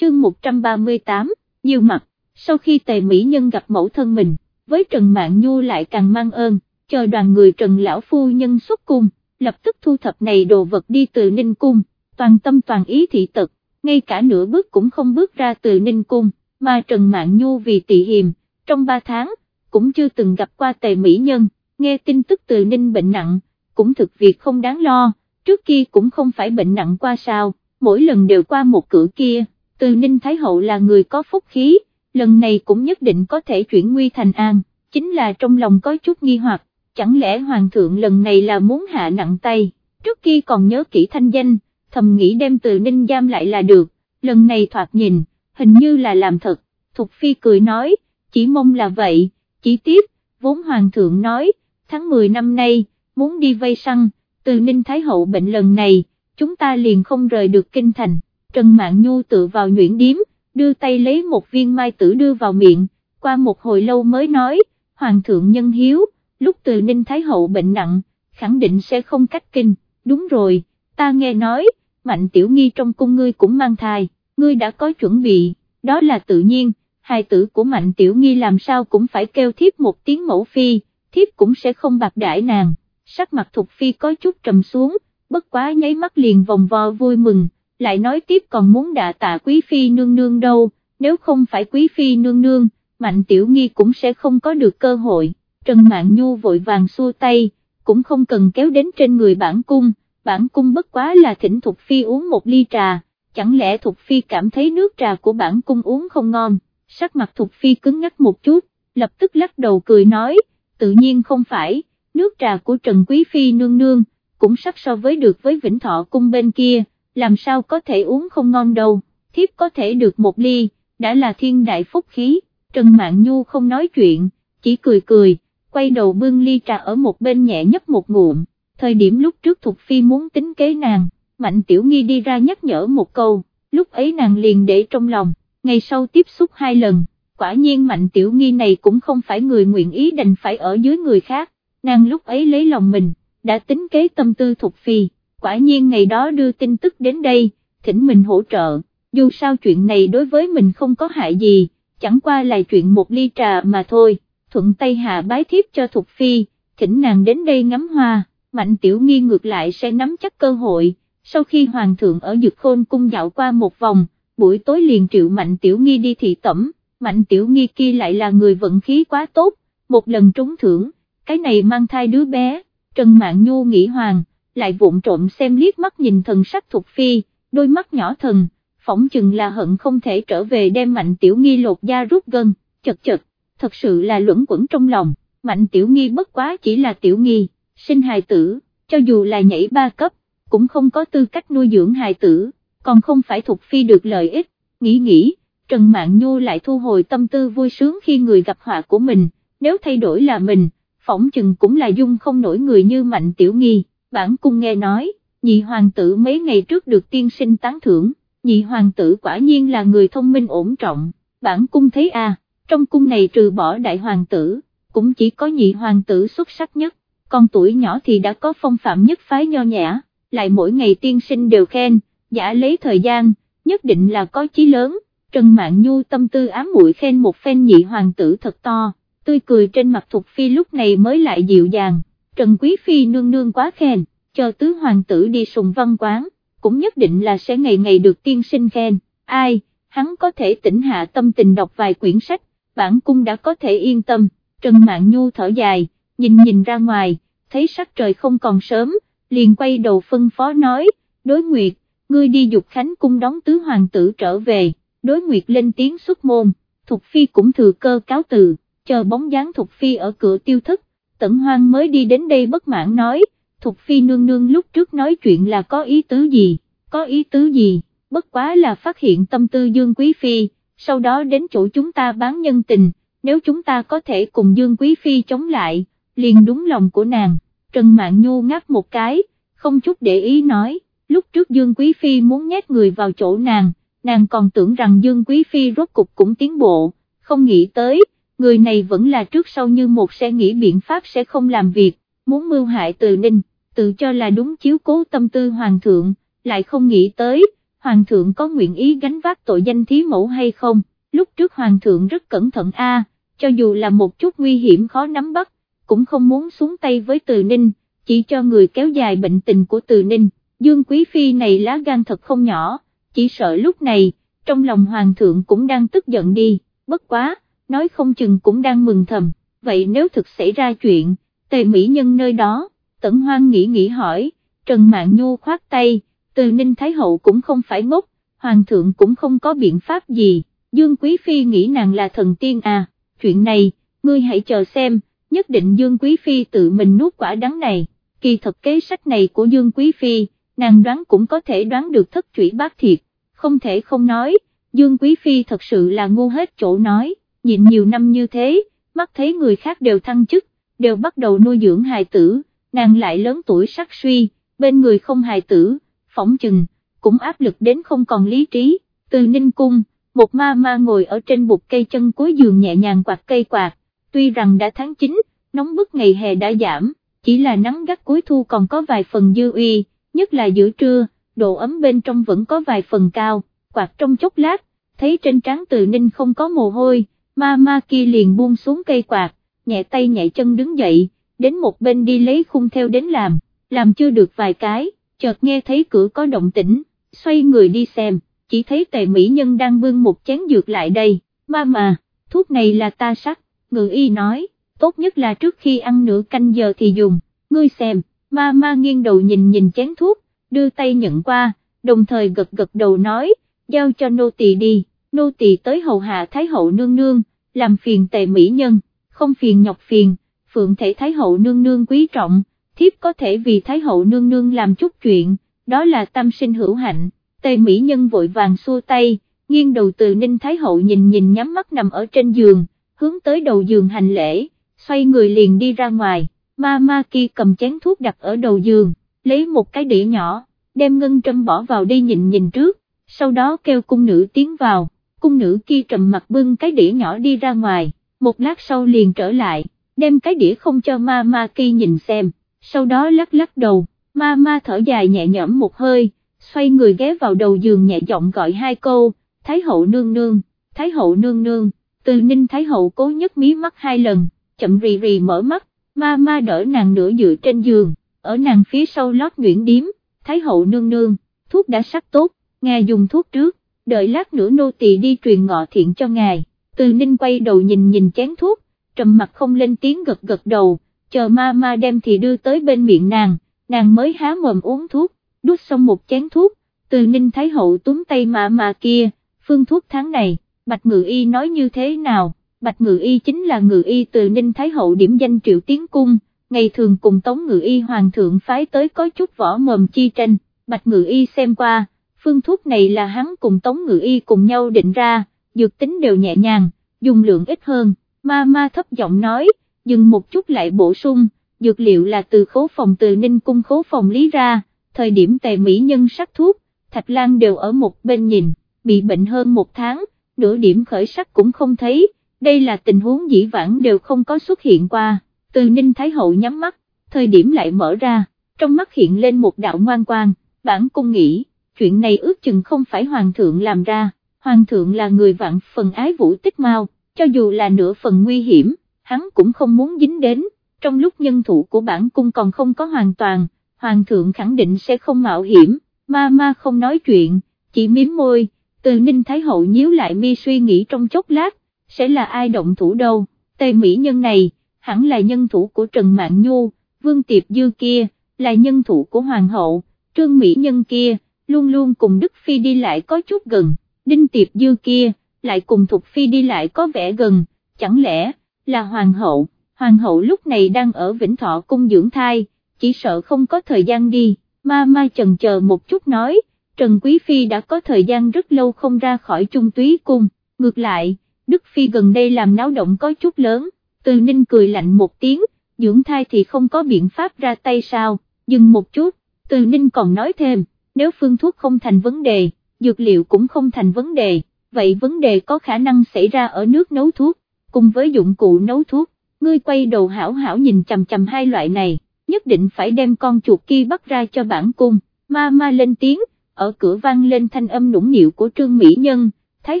Chương 138, nhiều mặt, sau khi tề mỹ nhân gặp mẫu thân mình, với Trần mạng Nhu lại càng mang ơn, chờ đoàn người Trần Lão Phu Nhân xuất cung, lập tức thu thập này đồ vật đi từ Ninh Cung, toàn tâm toàn ý thị tật, ngay cả nửa bước cũng không bước ra từ Ninh Cung, mà Trần Mạn Nhu vì tị hiềm, trong ba tháng, cũng chưa từng gặp qua tề mỹ nhân, nghe tin tức từ Ninh bệnh nặng, cũng thực việc không đáng lo, trước kia cũng không phải bệnh nặng qua sao, mỗi lần đều qua một cửa kia, từ Ninh Thái Hậu là người có phúc khí, lần này cũng nhất định có thể chuyển nguy thành an, chính là trong lòng có chút nghi hoặc, chẳng lẽ Hoàng thượng lần này là muốn hạ nặng tay, trước khi còn nhớ kỹ thanh danh, thầm nghĩ đem từ Ninh giam lại là được, lần này thoạt nhìn, hình như là làm thật, Thục Phi cười nói, chỉ mong là vậy, chỉ tiếp, vốn Hoàng thượng nói, tháng 10 năm nay, muốn đi vây săn, từ Ninh Thái Hậu bệnh lần này, chúng ta liền không rời được kinh thành, Trần mạng Nhu tự vào nhuyễn điếm, đưa tay lấy một viên mai tử đưa vào miệng, qua một hồi lâu mới nói, Hoàng thượng nhân hiếu, lúc từ Ninh Thái Hậu bệnh nặng, khẳng định sẽ không cách kinh, đúng rồi, ta nghe nói, Mạnh Tiểu Nghi trong cung ngươi cũng mang thai, ngươi đã có chuẩn bị, đó là tự nhiên, hài tử của Mạnh Tiểu Nghi làm sao cũng phải kêu thiếp một tiếng mẫu phi, thiếp cũng sẽ không bạc đãi nàng. Sắc mặt Thục Phi có chút trầm xuống, bất quá nháy mắt liền vòng vo vui mừng, lại nói tiếp còn muốn đạ tạ Quý Phi nương nương đâu, nếu không phải Quý Phi nương nương, Mạnh Tiểu Nghi cũng sẽ không có được cơ hội, Trần Mạn Nhu vội vàng xua tay, cũng không cần kéo đến trên người bản cung, bản cung bất quá là thỉnh Thục Phi uống một ly trà, chẳng lẽ Thục Phi cảm thấy nước trà của bản cung uống không ngon, sắc mặt Thục Phi cứng ngắc một chút, lập tức lắc đầu cười nói, tự nhiên không phải, nước trà của Trần Quý Phi nương nương, cũng sắp so với được với Vĩnh Thọ cung bên kia, làm sao có thể uống không ngon đâu, thiếp có thể được một ly, đã là thiên đại phúc khí, Trần Mạn Nhu không nói chuyện, chỉ cười cười, quay đầu bưng ly trà ở một bên nhẹ nhấp một ngụm, thời điểm lúc trước Thục Phi muốn tính kế nàng, Mạnh Tiểu Nghi đi ra nhắc nhở một câu, lúc ấy nàng liền để trong lòng, ngày sau tiếp xúc hai lần, quả nhiên Mạnh Tiểu Nghi này cũng không phải người nguyện ý đành phải ở dưới người khác, nàng lúc ấy lấy lòng mình, đã tính kế tâm tư Thục Phi, quả nhiên ngày đó đưa tin tức đến đây, thỉnh mình hỗ trợ, dù sao chuyện này đối với mình không có hại gì, chẳng qua là chuyện một ly trà mà thôi, thuận tay hạ bái thiếp cho Thục Phi, thỉnh nàng đến đây ngắm hoa, Mạnh Tiểu Nghi ngược lại sẽ nắm chắc cơ hội, sau khi Hoàng thượng ở Dực Khôn cung dạo qua một vòng, buổi tối liền triệu Mạnh Tiểu Nghi đi thị tẩm, Mạnh Tiểu Nghi kia lại là người vận khí quá tốt, một lần trúng thưởng, cái này mang thai đứa bé, Trần mạng Nhu nghĩ Hoàng, lại vụng trộm xem liếc mắt nhìn thần sắc Thục Phi, đôi mắt nhỏ thần, phỏng chừng là hận không thể trở về đem Mạnh Tiểu Nghi lột da rút gân, chật chật, thật sự là luẩn quẩn trong lòng, Mạnh Tiểu Nghi bất quá chỉ là Tiểu Nghi, sinh hài tử, cho dù là nhảy ba cấp, cũng không có tư cách nuôi dưỡng hài tử, còn không phải thuộc Phi được lợi ích, nghĩ nghĩ, Trần mạng Nhu lại thu hồi tâm tư vui sướng khi người gặp họa của mình, nếu thay đổi là mình, phỏng chừng cũng là dung không nổi người như Mạnh Tiểu Nghi, bản cung nghe nói, nhị hoàng tử mấy ngày trước được tiên sinh tán thưởng, nhị hoàng tử quả nhiên là người thông minh ổn trọng, bản cung thấy à, trong cung này trừ bỏ đại hoàng tử, cũng chỉ có nhị hoàng tử xuất sắc nhất, còn tuổi nhỏ thì đã có phong phạm nhất phái nho nhã, lại mỗi ngày tiên sinh đều khen, giả lấy thời gian, nhất định là có chí lớn, Trần Mạn Nhu tâm tư ám muội khen một phen nhị hoàng tử thật to, tươi cười trên mặt Thục Phi lúc này mới lại dịu dàng, Trần Quý Phi nương nương quá khen, cho tứ hoàng tử đi sùng văn quán, cũng nhất định là sẽ ngày ngày được tiên sinh khen, ai, hắn có thể tỉnh hạ tâm tình đọc vài quyển sách, bản cung đã có thể yên tâm, Trần Mạn Nhu thở dài, nhìn nhìn ra ngoài, thấy sắc trời không còn sớm, liền quay đầu phân phó nói, đối nguyệt, ngươi đi dục khánh cung đón tứ hoàng tử trở về, đối nguyệt lên tiếng xuất môn, Thục Phi cũng thừa cơ cáo từ, chờ bóng dáng Thục Phi ở cửa tiêu thức, tẩn hoang mới đi đến đây bất mãn nói, Thục Phi nương nương lúc trước nói chuyện là có ý tứ gì, có ý tứ gì, bất quá là phát hiện tâm tư Dương Quý Phi, sau đó đến chỗ chúng ta bán nhân tình, nếu chúng ta có thể cùng Dương Quý Phi chống lại, liền đúng lòng của nàng, Trần Mạn Nhu ngáp một cái, không chút để ý nói, lúc trước Dương Quý Phi muốn nhét người vào chỗ nàng, nàng còn tưởng rằng Dương Quý Phi rốt cục cũng tiến bộ, không nghĩ tới, người này vẫn là trước sau như một sẽ nghĩ biện pháp sẽ không làm việc, muốn mưu hại từ ninh, tự cho là đúng chiếu cố tâm tư Hoàng thượng, lại không nghĩ tới, Hoàng thượng có nguyện ý gánh vác tội danh thí mẫu hay không, lúc trước Hoàng thượng rất cẩn thận a, cho dù là một chút nguy hiểm khó nắm bắt, cũng không muốn xuống tay với Từ Ninh, chỉ cho người kéo dài bệnh tình của Từ Ninh, Dương Quý Phi này lá gan thật không nhỏ, chỉ sợ lúc này, trong lòng Hoàng thượng cũng đang tức giận đi, bất quá, nói không chừng cũng đang mừng thầm, vậy nếu thực xảy ra chuyện, tề mỹ nhân nơi đó, tẩn hoang nghĩ nghĩ hỏi, Trần Mạn Nhu khoát tay, từ Ninh Thái Hậu cũng không phải ngốc, Hoàng thượng cũng không có biện pháp gì, Dương Quý Phi nghĩ nàng là thần tiên à, chuyện này, ngươi hãy chờ xem, nhất định Dương Quý Phi tự mình nuốt quả đắng này, kỳ thật kế sách này của Dương Quý Phi, nàng đoán cũng có thể đoán được thất trụy bác thiệt, không thể không nói, Dương Quý Phi thật sự là ngu hết chỗ nói, nhịn nhiều năm như thế, mắt thấy người khác đều thăng chức, đều bắt đầu nuôi dưỡng hài tử, nàng lại lớn tuổi sắc suy, bên người không hài tử, phỏng chừng, cũng áp lực đến không còn lý trí, từ ninh cung, một ma ma ngồi ở trên bục cây chân cuối giường nhẹ nhàng quạt cây quạt, tuy rằng đã tháng 9, nóng bức ngày hè đã giảm, chỉ là nắng gắt cuối thu còn có vài phần dư uy, nhất là giữa trưa, độ ấm bên trong vẫn có vài phần cao, quạt trong chốc lát, thấy trên trán từ ninh không có mồ hôi, ma ma kia liền buông xuống cây quạt, nhẹ tay nhẹ chân đứng dậy, đến một bên đi lấy khung theo đến làm, làm chưa được vài cái, chợt nghe thấy cửa có động tĩnh, xoay người đi xem, chỉ thấy tề mỹ nhân đang bưng một chén dược lại đây, ma mà, thuốc này là ta sắc, ngự y nói, tốt nhất là trước khi ăn nửa canh giờ thì dùng, ngươi xem, ma ma nghiêng đầu nhìn nhìn chén thuốc, đưa tay nhận qua, đồng thời gật gật đầu nói, giao cho nô tỳ đi, nô tỳ tới hầu hạ Thái hậu nương nương, làm phiền tề mỹ nhân, không phiền nhọc phiền, phượng thể Thái hậu nương nương quý trọng, thiếp có thể vì Thái hậu nương nương làm chút chuyện, đó là tâm sinh hữu hạnh, tề mỹ nhân vội vàng xua tay, nghiêng đầu từ Ninh Thái hậu nhìn nhìn nhắm mắt nằm ở trên giường, hướng tới đầu giường hành lễ, xoay người liền đi ra ngoài, ma ma kia cầm chén thuốc đặt ở đầu giường, lấy một cái đĩa nhỏ, đem ngân trâm bỏ vào đi nhìn nhìn trước, sau đó kêu cung nữ tiến vào, cung nữ kia trầm mặt bưng cái đĩa nhỏ đi ra ngoài, một lát sau liền trở lại, đem cái đĩa không cho ma ma kia nhìn xem, sau đó lắc lắc đầu, ma ma thở dài nhẹ nhõm một hơi, xoay người ghé vào đầu giường nhẹ giọng gọi hai câu, Thái hậu nương nương, Thái hậu nương nương, từ ninh Thái hậu cố nhất mí mắt hai lần, chậm rì rì mở mắt, ma ma đỡ nàng nửa dựa trên giường, ở nàng phía sau lót nhuyễn điếm, Thái hậu nương nương, thuốc đã sắc tốt, ngài dùng thuốc trước, đợi lát nữa nô tỳ đi truyền ngọ thiện cho ngài, từ ninh quay đầu nhìn nhìn chén thuốc, trầm mặt không lên tiếng gật gật đầu, chờ ma ma đem thì đưa tới bên miệng nàng, nàng mới há mồm uống thuốc, đút xong một chén thuốc, từ ninh thái hậu túm tay ma ma kia, phương thuốc tháng này, bạch ngự y nói như thế nào, bạch ngự y chính là ngự y từ ninh thái hậu điểm danh triệu tiến cung, ngày thường cùng tống ngự y hoàng thượng phái tới có chút võ mồm chi tranh, bạch ngự y xem qua, phương thuốc này là hắn cùng tống ngự y cùng nhau định ra, dược tính đều nhẹ nhàng, dùng lượng ít hơn, ma ma thấp giọng nói, dừng một chút lại bổ sung, dược liệu là từ khố phòng từ ninh cung khố phòng lý ra, thời điểm tề mỹ nhân sắc thuốc, thạch lan đều ở một bên nhìn, bị bệnh hơn một tháng, nửa điểm khởi sắc cũng không thấy, đây là tình huống dĩ vãng đều không có xuất hiện qua, từ ninh thái hậu nhắm mắt, thời điểm lại mở ra, trong mắt hiện lên một đạo ngoan quan, bản cung nghĩ, chuyện này ước chừng không phải hoàng thượng làm ra, hoàng thượng là người vạn phần ái vũ tích mau, cho dù là nửa phần nguy hiểm, hắn cũng không muốn dính đến, trong lúc nhân thủ của bản cung còn không có hoàn toàn, hoàng thượng khẳng định sẽ không mạo hiểm, ma ma không nói chuyện, chỉ miếm môi, từ ninh thái hậu nhíu lại mi suy nghĩ trong chốc lát, sẽ là ai động thủ đâu, tề mỹ nhân này, hẳn là nhân thủ của Trần mạng Nhu, Vương Tiệp Dư kia, là nhân thủ của Hoàng hậu, Trương Mỹ Nhân kia, luôn luôn cùng Đức Phi đi lại có chút gần, Đinh Tiệp Dư kia, lại cùng Thục Phi đi lại có vẻ gần, chẳng lẽ, là Hoàng hậu, Hoàng hậu lúc này đang ở Vĩnh Thọ cung dưỡng thai, chỉ sợ không có thời gian đi, ma ma chần chờ một chút nói, Trần Quý Phi đã có thời gian rất lâu không ra khỏi trung túy cung, ngược lại, Đức Phi gần đây làm náo động có chút lớn, từ ninh cười lạnh một tiếng, dưỡng thai thì không có biện pháp ra tay sao, dừng một chút, từ ninh còn nói thêm, nếu phương thuốc không thành vấn đề, dược liệu cũng không thành vấn đề, vậy vấn đề có khả năng xảy ra ở nước nấu thuốc, cùng với dụng cụ nấu thuốc, ngươi quay đầu hảo hảo nhìn chầm chầm hai loại này, nhất định phải đem con chuột kia bắt ra cho bản cung, ma ma lên tiếng, ở cửa vang lên thanh âm nũng nịu của trương mỹ nhân, thái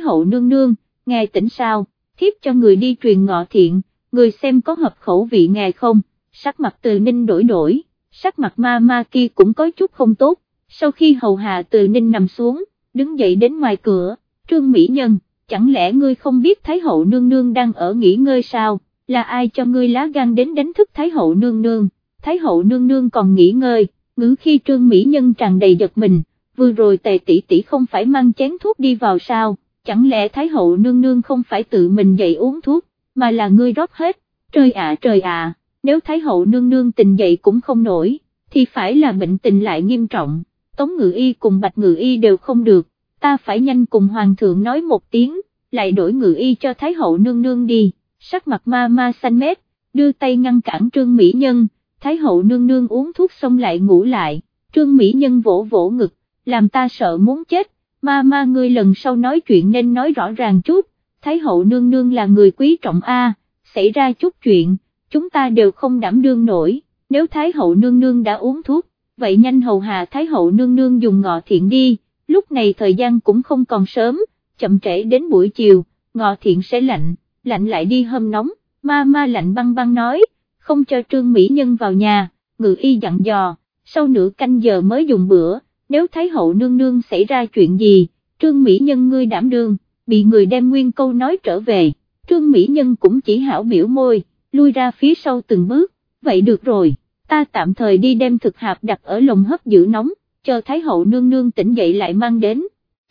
hậu nương nương, ngài tỉnh sao, thiếp cho người đi truyền ngọ thiện, người xem có hợp khẩu vị ngài không, sắc mặt từ ninh đổi đổi, sắc mặt ma ma kia cũng có chút không tốt, sau khi hầu hạ từ ninh nằm xuống, đứng dậy đến ngoài cửa, trương mỹ nhân, chẳng lẽ ngươi không biết Thái hậu nương nương đang ở nghỉ ngơi sao, là ai cho ngươi lá gan đến đánh thức Thái hậu nương nương, Thái hậu nương nương còn nghỉ ngơi, ngữ khi trương mỹ nhân tràn đầy giật mình, vừa rồi tề tỷ tỷ không phải mang chén thuốc đi vào sao, chẳng lẽ Thái hậu nương nương không phải tự mình dậy uống thuốc, mà là ngươi rót hết, trời ạ trời ạ, nếu Thái hậu nương nương tình dậy cũng không nổi, thì phải là bệnh tình lại nghiêm trọng, Tống Ngự Y cùng Bạch Ngự Y đều không được, ta phải nhanh cùng Hoàng thượng nói một tiếng, lại đổi Ngự Y cho Thái hậu nương nương đi, sắc mặt ma ma xanh mét, đưa tay ngăn cản Trương Mỹ Nhân, Thái hậu nương nương uống thuốc xong lại ngủ lại, Trương Mỹ Nhân vỗ vỗ ngực, làm ta sợ muốn chết, ma ma ngươi lần sau nói chuyện nên nói rõ ràng chút, Thái hậu nương nương là người quý trọng A, xảy ra chút chuyện, chúng ta đều không đảm đương nổi, nếu Thái hậu nương nương đã uống thuốc, vậy nhanh hầu hạ Thái hậu nương nương dùng ngọ thiện đi, lúc này thời gian cũng không còn sớm, chậm trễ đến buổi chiều, ngọ thiện sẽ lạnh, lạnh lại đi hâm nóng, ma ma lạnh băng băng nói, không cho trương mỹ nhân vào nhà, ngự y dặn dò, sau nửa canh giờ mới dùng bữa, nếu Thái hậu nương nương xảy ra chuyện gì, trương mỹ nhân ngươi đảm đương bị người đem nguyên câu nói trở về, trương mỹ nhân cũng chỉ hảo biểu môi, lui ra phía sau từng bước, vậy được rồi, ta tạm thời đi đem thực hạp đặt ở lồng hấp giữ nóng, chờ Thái hậu nương nương tỉnh dậy lại mang đến,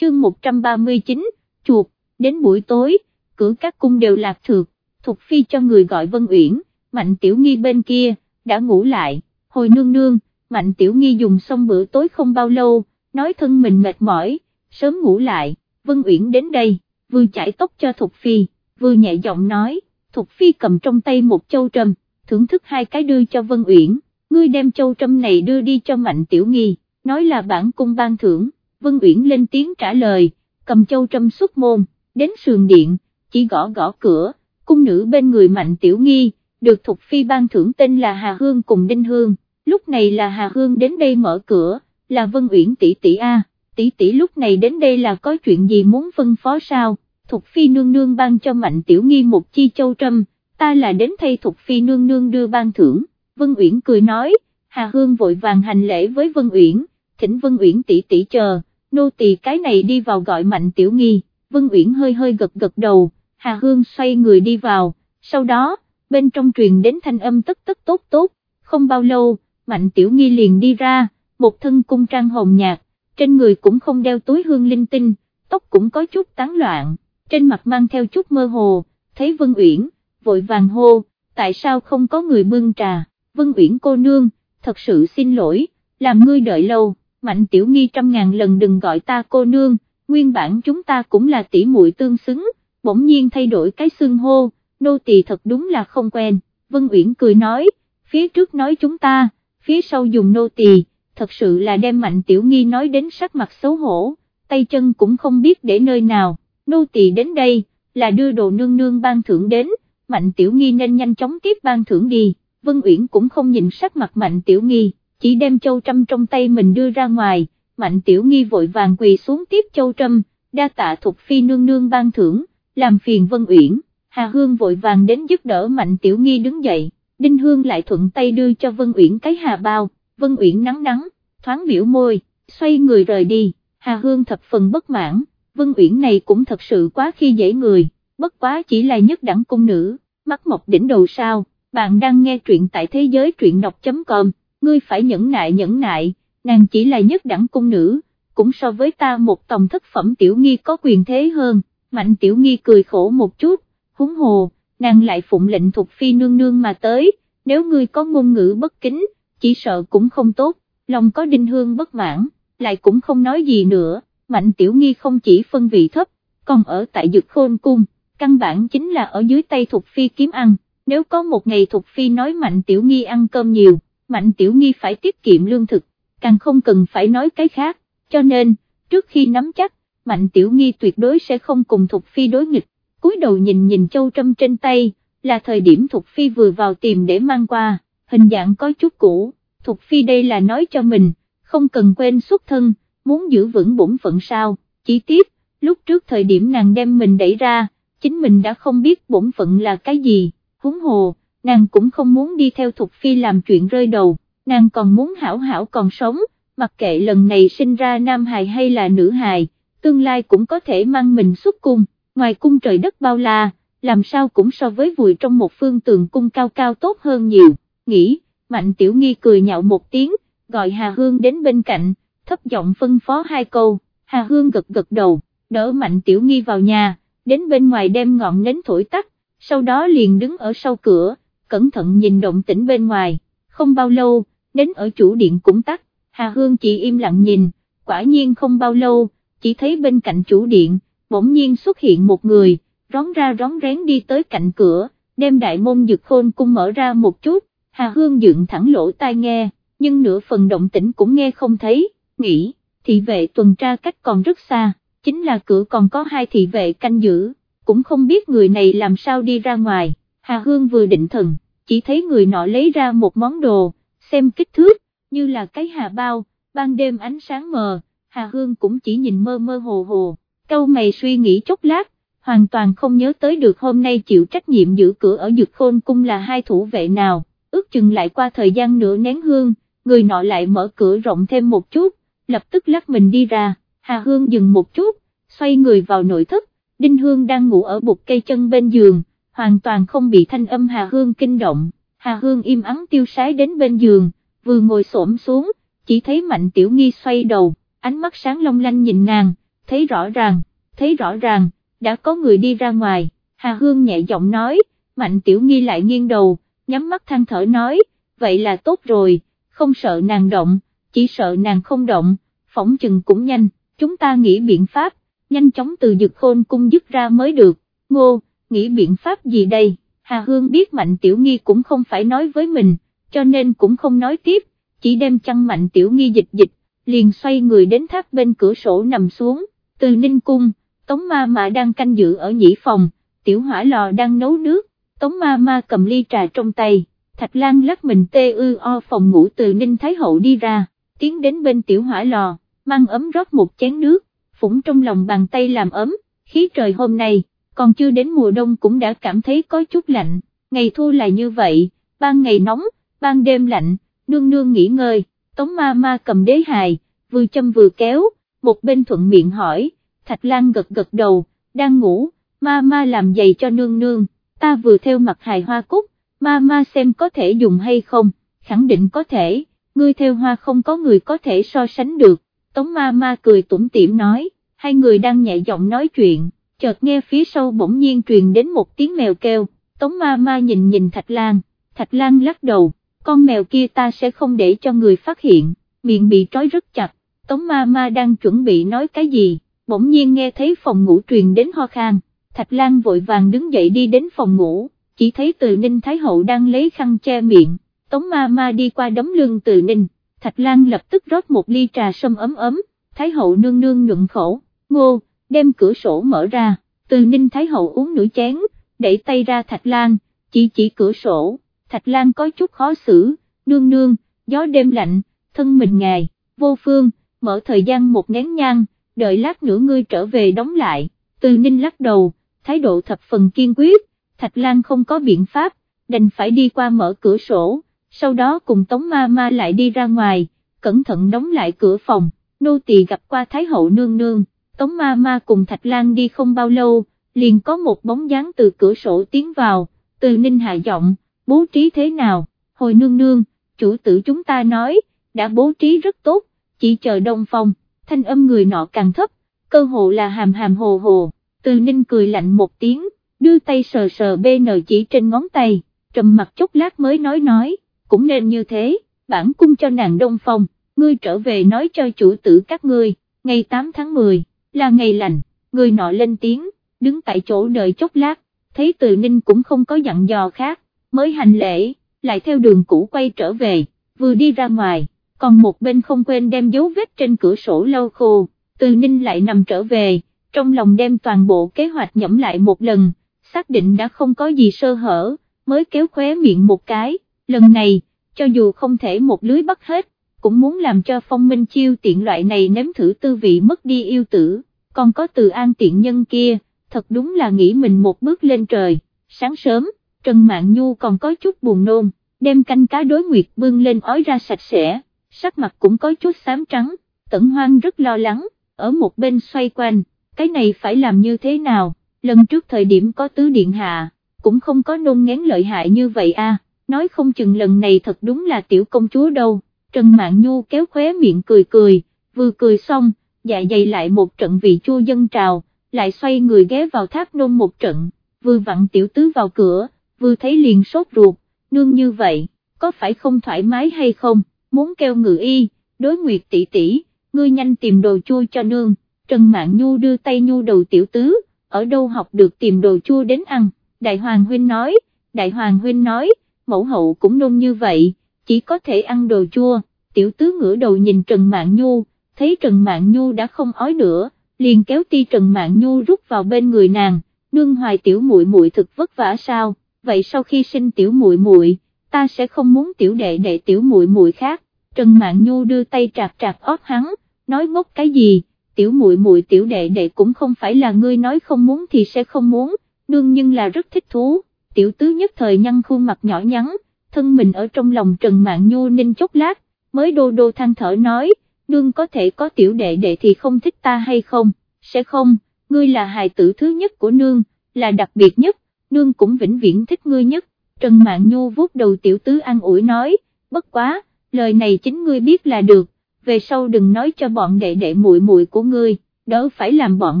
chương 139, chuột, đến buổi tối, cửa các cung đều lạc thược, Thục Phi cho người gọi Vân Uyển, Mạnh Tiểu Nghi bên kia, đã ngủ lại, hồi nương nương, Mạnh Tiểu Nghi dùng xong bữa tối không bao lâu, nói thân mình mệt mỏi, sớm ngủ lại, Vân Uyển đến đây, vừa chải tóc cho Thục Phi, vừa nhẹ giọng nói, Thục Phi cầm trong tay một châu trầm, thưởng thức hai cái đưa cho Vân Uyển, ngươi đem châu trâm này đưa đi cho Mạnh Tiểu Nghi, nói là bản cung ban thưởng, Vân Uyển lên tiếng trả lời, cầm châu trâm xuất môn, đến sườn điện, chỉ gõ gõ cửa, cung nữ bên người Mạnh Tiểu Nghi, được Thục Phi ban thưởng tên là Hà Hương cùng Đinh Hương, lúc này là Hà Hương đến đây mở cửa, là Vân Uyển tỷ tỷ A, tỷ tỷ lúc này đến đây là có chuyện gì muốn phân phó sao, Thục Phi nương nương ban cho Mạnh Tiểu Nghi một chi châu trâm, ta là đến thay Thục Phi nương nương đưa ban thưởng, Vân Uyển cười nói, Hà Hương vội vàng hành lễ với Vân Uyển, thỉnh Vân Uyển tỷ tỷ chờ, nô tỳ cái này đi vào gọi Mạnh Tiểu Nghi, Vân Uyển hơi hơi gật gật đầu, Hà Hương xoay người đi vào, sau đó, bên trong truyền đến thanh âm tất tất tốt tốt, không bao lâu, Mạnh Tiểu Nghi liền đi ra, một thân cung trang hồng nhạt, trên người cũng không đeo túi hương linh tinh, tóc cũng có chút tán loạn, trên mặt mang theo chút mơ hồ, thấy Vân Uyển, vội vàng hô, tại sao không có người bưng trà, Vân Uyển cô nương, thật sự xin lỗi, làm ngươi đợi lâu, Mạnh Tiểu Nghi trăm ngàn lần đừng gọi ta cô nương, nguyên bản chúng ta cũng là tỷ muội tương xứng, bỗng nhiên thay đổi cái xưng hô, nô tỳ thật đúng là không quen, Vân Uyển cười nói, phía trước nói chúng ta, phía sau dùng nô tỳ, thật sự là đem Mạnh Tiểu Nghi nói đến sắc mặt xấu hổ, tay chân cũng không biết để nơi nào, nô tỳ đến đây, là đưa đồ nương nương ban thưởng đến, Mạnh Tiểu Nghi nên nhanh chóng tiếp ban thưởng đi, Vân Uyển cũng không nhìn sắc mặt Mạnh Tiểu Nghi, chỉ đem châu trâm trong tay mình đưa ra ngoài, Mạnh Tiểu Nghi vội vàng quỳ xuống tiếp châu trâm, đa tạ Thục Phi nương nương ban thưởng, làm phiền Vân Uyển, Hà Hương vội vàng đến giúp đỡ Mạnh Tiểu Nghi đứng dậy, Đinh Hương lại thuận tay đưa cho Vân Uyển cái hà bao, Vân Uyển nắng nắng, thoáng biểu môi, xoay người rời đi, Hà Hương thập phần bất mãn, Vân Uyển này cũng thật sự quá khi dễ người, bất quá chỉ là nhất đẳng cung nữ, mắt mọc đỉnh đầu sao, bạn đang nghe truyện tại thế giới truyện đọc.com, ngươi phải nhẫn nại nhẫn nại, nàng chỉ là nhất đẳng cung nữ, cũng so với ta một tòng thất phẩm tiểu nghi có quyền thế hơn, mạnh tiểu nghi cười khổ một chút, húng hồ, nàng lại phụng lệnh thuộc phi nương nương mà tới, nếu ngươi có ngôn ngữ bất kính, chỉ sợ cũng không tốt, lòng có đinh hương bất mãn, lại cũng không nói gì nữa, mạnh tiểu nghi không chỉ phân vị thấp, còn ở tại dực khôn cung, căn bản chính là ở dưới tay thuộc phi kiếm ăn, nếu có một ngày Thục phi nói mạnh tiểu nghi ăn cơm nhiều, mạnh tiểu nghi phải tiết kiệm lương thực, càng không cần phải nói cái khác, cho nên, trước khi nắm chắc, mạnh tiểu nghi tuyệt đối sẽ không cùng Thục phi đối nghịch, cúi đầu nhìn nhìn châu trâm trên tay, là thời điểm Thục phi vừa vào tìm để mang qua, hình dạng có chút cũ, Thục phi đây là nói cho mình, không cần quên xuất thân, muốn giữ vững bổn phận sao, chỉ tiếp, lúc trước thời điểm nàng đem mình đẩy ra, chính mình đã không biết bổn phận là cái gì, huống hồ, nàng cũng không muốn đi theo Thục Phi làm chuyện rơi đầu, nàng còn muốn hảo hảo còn sống, mặc kệ lần này sinh ra nam hài hay là nữ hài, tương lai cũng có thể mang mình xuất cung, ngoài cung trời đất bao la, làm sao cũng so với vùi trong một phương tường cung cao cao tốt hơn nhiều, nghĩ, Mạnh Tiểu Nghi cười nhạo một tiếng, gọi Hà Hương đến bên cạnh, thấp giọng phân phó hai câu, Hà Hương gật gật đầu, đỡ Mạnh Tiểu Nghi vào nhà, đến bên ngoài đem ngọn nến thổi tắt, sau đó liền đứng ở sau cửa, cẩn thận nhìn động tĩnh bên ngoài, không bao lâu, đến ở chủ điện cũng tắt, Hà Hương chỉ im lặng nhìn, quả nhiên không bao lâu, chỉ thấy bên cạnh chủ điện, bỗng nhiên xuất hiện một người, rón ra rón rén đi tới cạnh cửa, đem đại môn dực khôn cung mở ra một chút, Hà Hương dựng thẳng lỗ tai nghe, nhưng nửa phần động tĩnh cũng nghe không thấy, nghĩ, thị vệ tuần tra cách còn rất xa, chính là cửa còn có hai thị vệ canh giữ, cũng không biết người này làm sao đi ra ngoài, Hà Hương vừa định thần, chỉ thấy người nọ lấy ra một món đồ, xem kích thước, như là cái hà bao, ban đêm ánh sáng mờ, Hà Hương cũng chỉ nhìn mơ mơ hồ hồ, câu mày suy nghĩ chốc lát, hoàn toàn không nhớ tới được hôm nay chịu trách nhiệm giữ cửa ở Dực Khôn Cung là hai thủ vệ nào, ước chừng lại qua thời gian nửa nén hương, người nọ lại mở cửa rộng thêm một chút, lập tức lắc mình đi ra, Hà Hương dừng một chút, xoay người vào nội thất, Đinh Hương đang ngủ ở bục cây chân bên giường, hoàn toàn không bị thanh âm Hà Hương kinh động, Hà Hương im ắng tiêu sái đến bên giường, vừa ngồi xổm xuống, chỉ thấy Mạnh Tiểu Nghi xoay đầu, ánh mắt sáng long lanh nhìn nàng, thấy rõ ràng, thấy rõ ràng, đã có người đi ra ngoài, Hà Hương nhẹ giọng nói, Mạnh Tiểu Nghi lại nghiêng đầu, nhắm mắt than thở nói, vậy là tốt rồi, không sợ nàng động, chỉ sợ nàng không động, phỏng chừng cũng nhanh, chúng ta nghĩ biện pháp, nhanh chóng từ dực khôn cung dứt ra mới được, ngô, nghĩ biện pháp gì đây, Hà Hương biết Mạnh Tiểu Nghi cũng không phải nói với mình, cho nên cũng không nói tiếp, chỉ đem chăn Mạnh Tiểu Nghi dịch dịch, liền xoay người đến tháp bên cửa sổ nằm xuống, từ Ninh Cung, Tống Ma Ma đang canh giữ ở nhĩ phòng, Tiểu Hỏa Lò đang nấu nước, Tống Ma Ma cầm ly trà trong tay, Thạch Lan lắc mình tê ư o phòng ngủ từ Ninh Thái Hậu đi ra, tiến đến bên Tiểu Hỏa Lò, mang ấm rót một chén nước, phủng trong lòng bàn tay làm ấm, khí trời hôm nay, còn chưa đến mùa đông cũng đã cảm thấy có chút lạnh, ngày thu là như vậy, ban ngày nóng, ban đêm lạnh, nương nương nghỉ ngơi, tống ma ma cầm đế hài, vừa châm vừa kéo, một bên thuận miệng hỏi, Thạch Lan gật gật đầu, đang ngủ, ma ma làm giày cho nương nương, ta vừa theo mặt hài hoa cúc, ma ma xem có thể dùng hay không, khẳng định có thể, ngươi theo hoa không có người có thể so sánh được, tống ma ma cười tủm tỉm nói, hai người đang nhẹ giọng nói chuyện chợt nghe phía sau bỗng nhiên truyền đến một tiếng mèo kêu, Tống ma ma nhìn nhìn Thạch Lan, Thạch Lan lắc đầu, con mèo kia ta sẽ không để cho người phát hiện, miệng bị trói rất chặt, Tống ma ma đang chuẩn bị nói cái gì, bỗng nhiên nghe thấy phòng ngủ truyền đến ho khan, Thạch Lan vội vàng đứng dậy đi đến phòng ngủ, chỉ thấy từ Ninh Thái Hậu đang lấy khăn che miệng, Tống ma ma đi qua đấm lưng từ Ninh, Thạch Lan lập tức rót một ly trà sâm ấm ấm, Thái Hậu nương nương nhuận khẩu, ngô, đem cửa sổ mở ra, từ Ninh Thái Hậu uống nửa chén, đẩy tay ra Thạch Lan, chỉ chỉ cửa sổ, Thạch Lan có chút khó xử, nương nương, gió đêm lạnh, thân mình ngài, vô phương, mở thời gian một nén nhang, đợi lát nữa ngươi trở về đóng lại, từ Ninh lắc đầu, thái độ thập phần kiên quyết, Thạch Lan không có biện pháp, đành phải đi qua mở cửa sổ, sau đó cùng Tống Ma Ma lại đi ra ngoài, cẩn thận đóng lại cửa phòng, nô tỳ gặp qua Thái Hậu nương nương. Tống ma ma cùng Thạch Lan đi không bao lâu, liền có một bóng dáng từ cửa sổ tiến vào, từ ninh hạ giọng, bố trí thế nào, hồi nương nương, chủ tử chúng ta nói, đã bố trí rất tốt, chỉ chờ đông phong, thanh âm người nọ càng thấp, cơ hồ là hàm hàm hồ hồ, từ ninh cười lạnh một tiếng, đưa tay sờ sờ bê nờ chỉ trên ngón tay, trầm mặt chốc lát mới nói nói, cũng nên như thế, bản cung cho nàng đông phong, ngươi trở về nói cho chủ tử các ngươi, ngày 8 tháng 10 là ngày lành, người nọ lên tiếng, đứng tại chỗ đợi chốc lát, thấy từ ninh cũng không có dặn dò khác, mới hành lễ, lại theo đường cũ quay trở về, vừa đi ra ngoài, còn một bên không quên đem dấu vết trên cửa sổ lâu khô, từ ninh lại nằm trở về, trong lòng đem toàn bộ kế hoạch nhẩm lại một lần, xác định đã không có gì sơ hở, mới kéo khóe miệng một cái, lần này, cho dù không thể một lưới bắt hết, cũng muốn làm cho phong minh chiêu tiện loại này nếm thử tư vị mất đi yêu tử, còn có từ an tiện nhân kia, thật đúng là nghĩ mình một bước lên trời, sáng sớm, Trần mạng Nhu còn có chút buồn nôn, đem canh cá đối nguyệt bưng lên ói ra sạch sẽ, sắc mặt cũng có chút xám trắng, tẩn hoang rất lo lắng, ở một bên xoay quanh, cái này phải làm như thế nào, lần trước thời điểm có tứ điện hạ, cũng không có nôn ngén lợi hại như vậy a nói không chừng lần này thật đúng là tiểu công chúa đâu. Trần Mạn Nhu kéo khóe miệng cười cười, vừa cười xong, dạ dày lại một trận vị chua dân trào, lại xoay người ghé vào tháp nôn một trận, vừa vặn tiểu tứ vào cửa, vừa thấy liền sốt ruột, nương như vậy, có phải không thoải mái hay không, muốn kêu ngự y, đối nguyệt tỷ tỷ, ngươi nhanh tìm đồ chua cho nương, Trần Mạn Nhu đưa tay nhu đầu tiểu tứ, ở đâu học được tìm đồ chua đến ăn, Đại Hoàng Huynh nói, Đại Hoàng Huynh nói, mẫu hậu cũng nôn như vậy, chỉ có thể ăn đồ chua, tiểu tứ ngửa đầu nhìn Trần Mạn Nhu, thấy Trần Mạn Nhu đã không ói nữa, liền kéo ti Trần Mạn Nhu rút vào bên người nàng, nương hoài tiểu muội muội thực vất vả sao, vậy sau khi sinh tiểu muội muội, ta sẽ không muốn tiểu đệ đệ tiểu muội muội khác, Trần Mạn Nhu đưa tay trạc trạc ót hắn, nói ngốc cái gì, tiểu muội muội tiểu đệ đệ cũng không phải là ngươi nói không muốn thì sẽ không muốn, nương nhưng là rất thích thú, tiểu tứ nhất thời nhăn khuôn mặt nhỏ nhắn, thân mình ở trong lòng Trần Mạn Nhu ninh chốc lát, mới đô đô than thở nói, nương có thể có tiểu đệ đệ thì không thích ta hay không, sẽ không, ngươi là hài tử thứ nhất của nương, là đặc biệt nhất, nương cũng vĩnh viễn thích ngươi nhất, Trần Mạn Nhu vuốt đầu tiểu tứ an ủi nói, bất quá, lời này chính ngươi biết là được, về sau đừng nói cho bọn đệ đệ muội muội của ngươi, đỡ phải làm bọn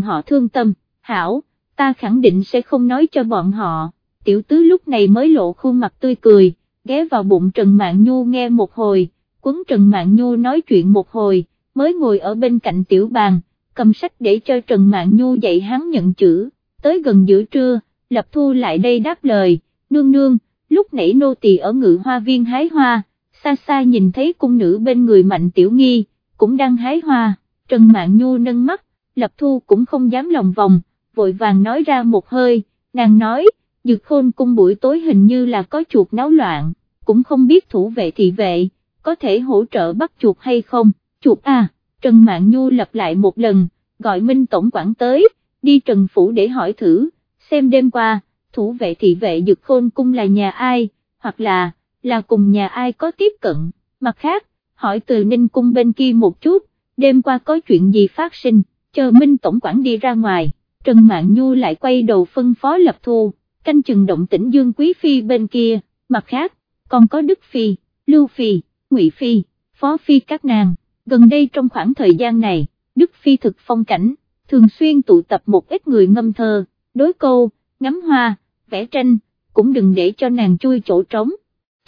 họ thương tâm, hảo, ta khẳng định sẽ không nói cho bọn họ, tiểu tứ lúc này mới lộ khuôn mặt tươi cười, ghé vào bụng Trần Mạn Nhu nghe một hồi, quấn Trần Mạn Nhu nói chuyện một hồi, mới ngồi ở bên cạnh tiểu bàn, cầm sách để cho Trần Mạn Nhu dạy hắn nhận chữ, tới gần giữa trưa, Lập Thu lại đây đáp lời, nương nương, lúc nãy nô tỳ ở ngự hoa viên hái hoa, xa xa nhìn thấy cung nữ bên người mạnh tiểu nghi, cũng đang hái hoa, Trần Mạn Nhu nâng mắt, Lập Thu cũng không dám lòng vòng, vội vàng nói ra một hơi, nàng nói, dược khôn cung buổi tối hình như là có chuột náo loạn, cũng không biết thủ vệ thị vệ, có thể hỗ trợ bắt chuột hay không, chuột à, Trần mạng Nhu lặp lại một lần, gọi Minh Tổng quản tới, đi Trần Phủ để hỏi thử, xem đêm qua, thủ vệ thị vệ dược khôn cung là nhà ai, hoặc là, là cùng nhà ai có tiếp cận, mặt khác, hỏi từ Ninh cung bên kia một chút, đêm qua có chuyện gì phát sinh, chờ Minh Tổng quản đi ra ngoài, Trần mạng Nhu lại quay đầu phân phó lập thu, canh chừng động tĩnh Dương Quý Phi bên kia, mặt khác, còn có Đức Phi, Lưu Phi, Ngụy Phi, Phó Phi các nàng, gần đây trong khoảng thời gian này, Đức Phi thực phong cảnh, thường xuyên tụ tập một ít người ngâm thơ, đối câu, ngắm hoa, vẽ tranh, cũng đừng để cho nàng chui chỗ trống.